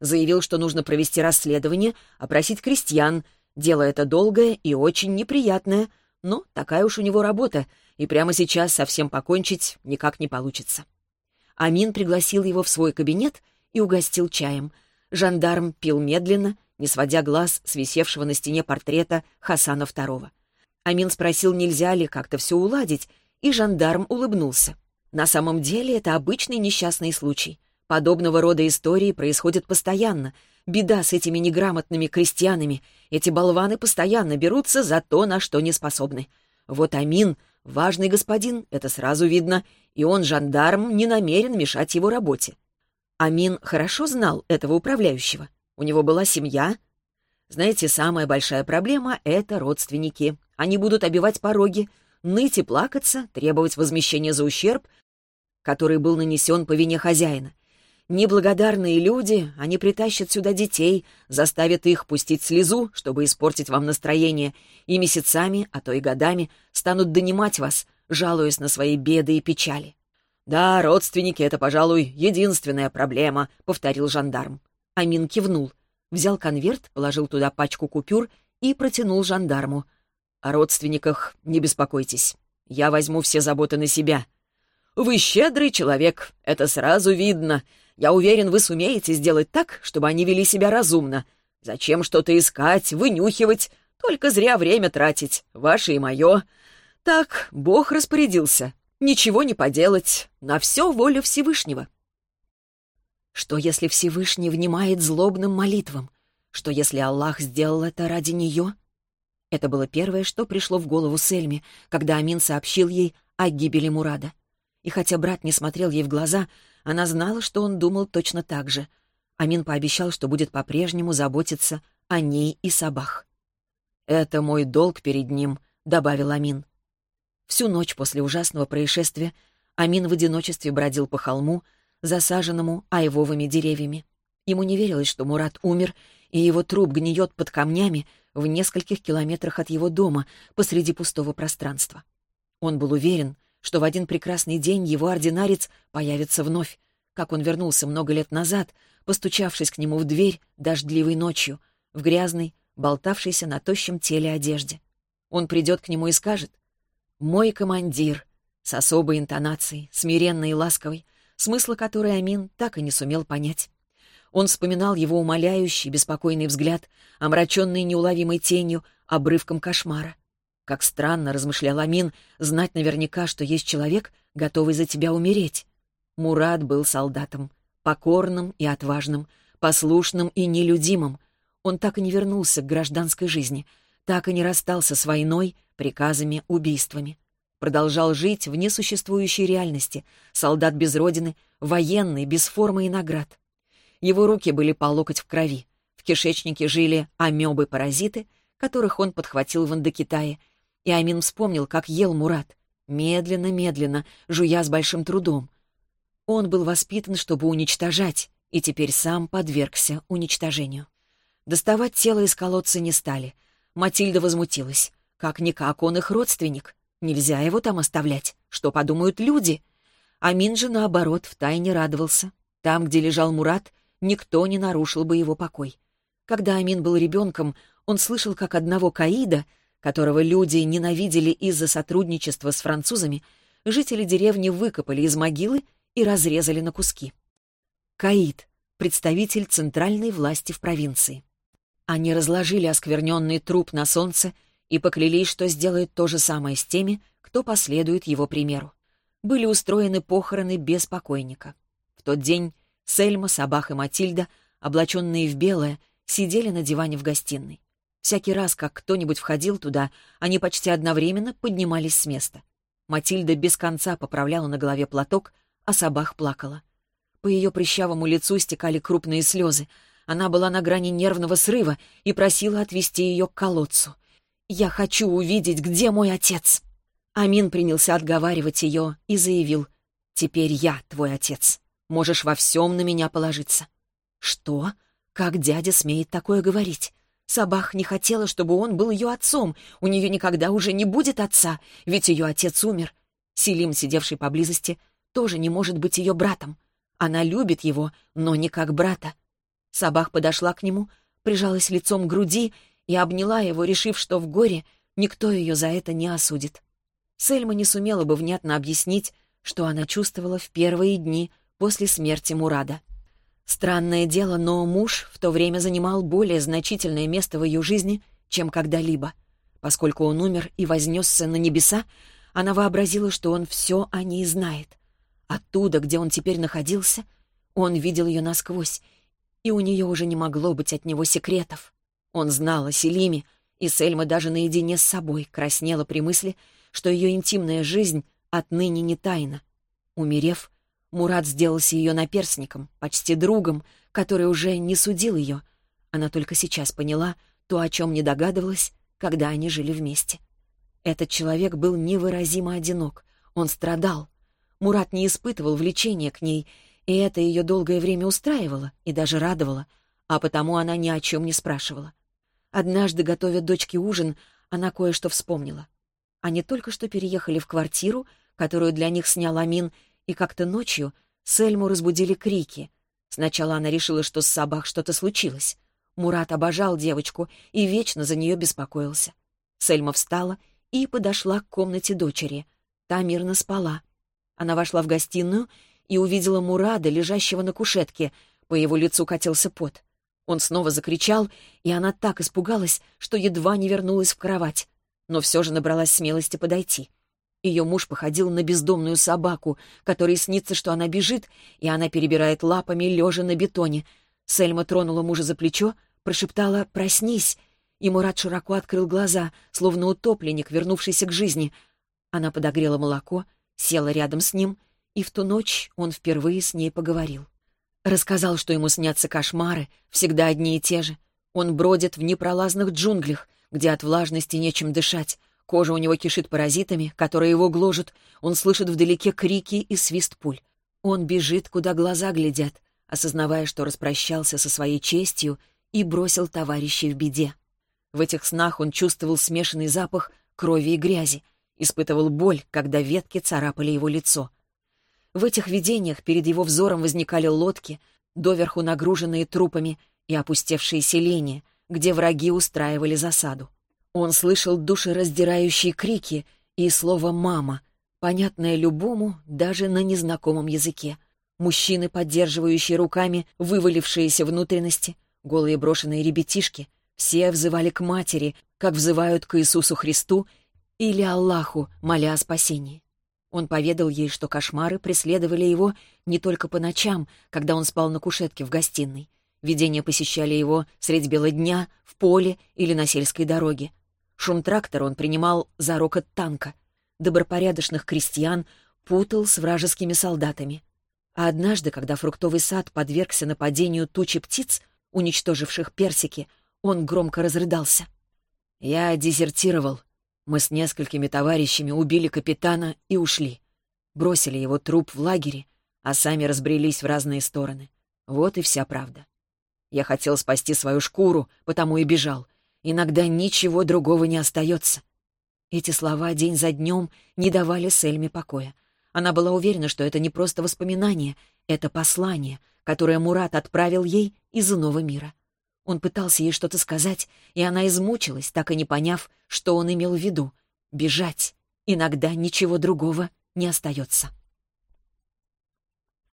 Заявил, что нужно провести расследование, опросить крестьян. Дело это долгое и очень неприятное, но такая уж у него работа, и прямо сейчас совсем покончить никак не получится. Амин пригласил его в свой кабинет и угостил чаем. Жандарм пил медленно, не сводя глаз с висевшего на стене портрета Хасана II. Амин спросил, нельзя ли как-то все уладить, и жандарм улыбнулся. На самом деле это обычный несчастный случай. Подобного рода истории происходят постоянно. Беда с этими неграмотными крестьянами. Эти болваны постоянно берутся за то, на что не способны. Вот Амин — важный господин, это сразу видно, и он, жандарм, не намерен мешать его работе. Амин хорошо знал этого управляющего. У него была семья. Знаете, самая большая проблема — это родственники. Они будут обивать пороги, ныть и плакаться, требовать возмещения за ущерб, который был нанесен по вине хозяина. Неблагодарные люди, они притащат сюда детей, заставят их пустить слезу, чтобы испортить вам настроение, и месяцами, а то и годами, станут донимать вас, жалуясь на свои беды и печали. «Да, родственники — это, пожалуй, единственная проблема», — повторил жандарм. Амин кивнул, взял конверт, положил туда пачку купюр и протянул жандарму — о родственниках не беспокойтесь. Я возьму все заботы на себя. Вы щедрый человек, это сразу видно. Я уверен, вы сумеете сделать так, чтобы они вели себя разумно. Зачем что-то искать, вынюхивать? Только зря время тратить, ваше и мое. Так, Бог распорядился. Ничего не поделать. На все воля Всевышнего. Что, если Всевышний внимает злобным молитвам? Что, если Аллах сделал это ради нее? — это было первое, что пришло в голову Сельме, когда Амин сообщил ей о гибели Мурада. И хотя брат не смотрел ей в глаза, она знала, что он думал точно так же. Амин пообещал, что будет по-прежнему заботиться о ней и собах. «Это мой долг перед ним», — добавил Амин. Всю ночь после ужасного происшествия Амин в одиночестве бродил по холму, засаженному айвовыми деревьями. Ему не верилось, что Мурат умер, и его труп гниет под камнями в нескольких километрах от его дома посреди пустого пространства. Он был уверен, что в один прекрасный день его ординарец появится вновь, как он вернулся много лет назад, постучавшись к нему в дверь дождливой ночью, в грязной, болтавшейся на тощем теле одежде. Он придет к нему и скажет «Мой командир», с особой интонацией, смиренной и ласковой, смысла которой Амин так и не сумел понять. Он вспоминал его умоляющий, беспокойный взгляд, омраченный неуловимой тенью, обрывком кошмара. Как странно, размышлял Амин, знать наверняка, что есть человек, готовый за тебя умереть. Мурат был солдатом, покорным и отважным, послушным и нелюдимым. Он так и не вернулся к гражданской жизни, так и не расстался с войной, приказами, убийствами. Продолжал жить в несуществующей реальности, солдат без родины, военный, без формы и наград. Его руки были по локоть в крови. В кишечнике жили амебы-паразиты, которых он подхватил в Индокитае, и Амин вспомнил, как ел Мурат. Медленно-медленно, жуя с большим трудом. Он был воспитан, чтобы уничтожать, и теперь сам подвергся уничтожению. Доставать тело из колодца не стали. Матильда возмутилась. Как-никак он их родственник. Нельзя его там оставлять. Что подумают люди? Амин же, наоборот, втайне радовался. Там, где лежал Мурат, никто не нарушил бы его покой. Когда Амин был ребенком, он слышал, как одного Каида, которого люди ненавидели из-за сотрудничества с французами, жители деревни выкопали из могилы и разрезали на куски. Каид — представитель центральной власти в провинции. Они разложили оскверненный труп на солнце и поклялись, что сделают то же самое с теми, кто последует его примеру. Были устроены похороны без покойника. В тот день Сельма, Сабах и Матильда, облаченные в белое, сидели на диване в гостиной. Всякий раз, как кто-нибудь входил туда, они почти одновременно поднимались с места. Матильда без конца поправляла на голове платок, а Сабах плакала. По ее прыщавому лицу стекали крупные слезы. Она была на грани нервного срыва и просила отвезти ее к колодцу. «Я хочу увидеть, где мой отец!» Амин принялся отговаривать ее и заявил, «Теперь я твой отец. Можешь во всем на меня положиться». «Что? Как дядя смеет такое говорить?» Сабах не хотела, чтобы он был ее отцом. У нее никогда уже не будет отца, ведь ее отец умер. Селим, сидевший поблизости, тоже не может быть ее братом. Она любит его, но не как брата. Сабах подошла к нему, прижалась лицом к груди и обняла его, решив, что в горе никто ее за это не осудит. Сельма не сумела бы внятно объяснить, что она чувствовала в первые дни после смерти Мурада. Странное дело, но муж в то время занимал более значительное место в ее жизни, чем когда-либо. Поскольку он умер и вознесся на небеса, она вообразила, что он все о ней знает. Оттуда, где он теперь находился, он видел ее насквозь, и у нее уже не могло быть от него секретов. Он знал о Селиме, и Сельма даже наедине с собой краснела при мысли, что ее интимная жизнь отныне не тайна. Умерев, Мурат сделался ее наперсником, почти другом, который уже не судил ее. Она только сейчас поняла то, о чем не догадывалась, когда они жили вместе. Этот человек был невыразимо одинок, он страдал, Мурат не испытывал влечения к ней, и это ее долгое время устраивало и даже радовало, а потому она ни о чем не спрашивала. Однажды, готовя дочке ужин, она кое-что вспомнила. Они только что переехали в квартиру, которую для них снял Амин, и как-то ночью Сельму разбудили крики. Сначала она решила, что с собак что-то случилось. Мурат обожал девочку и вечно за нее беспокоился. Сельма встала и подошла к комнате дочери. Та мирно спала. Она вошла в гостиную и увидела Мурада, лежащего на кушетке. По его лицу катился пот. Он снова закричал, и она так испугалась, что едва не вернулась в кровать. Но все же набралась смелости подойти. Ее муж походил на бездомную собаку, которой снится, что она бежит, и она перебирает лапами, лежа на бетоне. Сельма тронула мужа за плечо, прошептала «Проснись!» И Мурат широко открыл глаза, словно утопленник, вернувшийся к жизни. Она подогрела молоко, села рядом с ним, и в ту ночь он впервые с ней поговорил. Рассказал, что ему снятся кошмары, всегда одни и те же. Он бродит в непролазных джунглях, где от влажности нечем дышать, Кожа у него кишит паразитами, которые его гложут. Он слышит вдалеке крики и свист пуль. Он бежит, куда глаза глядят, осознавая, что распрощался со своей честью и бросил товарищей в беде. В этих снах он чувствовал смешанный запах крови и грязи, испытывал боль, когда ветки царапали его лицо. В этих видениях перед его взором возникали лодки, доверху нагруженные трупами, и опустевшие селения, где враги устраивали засаду. Он слышал душераздирающие крики и слово «мама», понятное любому, даже на незнакомом языке. Мужчины, поддерживающие руками вывалившиеся внутренности, голые брошенные ребятишки, все взывали к матери, как взывают к Иисусу Христу или Аллаху, моля о спасении. Он поведал ей, что кошмары преследовали его не только по ночам, когда он спал на кушетке в гостиной. Видения посещали его средь бела дня, в поле или на сельской дороге. Шум трактора он принимал за рокот танка. Добропорядочных крестьян путал с вражескими солдатами. А однажды, когда фруктовый сад подвергся нападению тучи птиц, уничтоживших персики, он громко разрыдался. «Я дезертировал. Мы с несколькими товарищами убили капитана и ушли. Бросили его труп в лагере, а сами разбрелись в разные стороны. Вот и вся правда. Я хотел спасти свою шкуру, потому и бежал. Иногда ничего другого не остается. Эти слова день за днем не давали Сельме покоя. Она была уверена, что это не просто воспоминание, это послание, которое Мурат отправил ей из иного мира. Он пытался ей что-то сказать, и она измучилась, так и не поняв, что он имел в виду. Бежать. Иногда ничего другого не остается.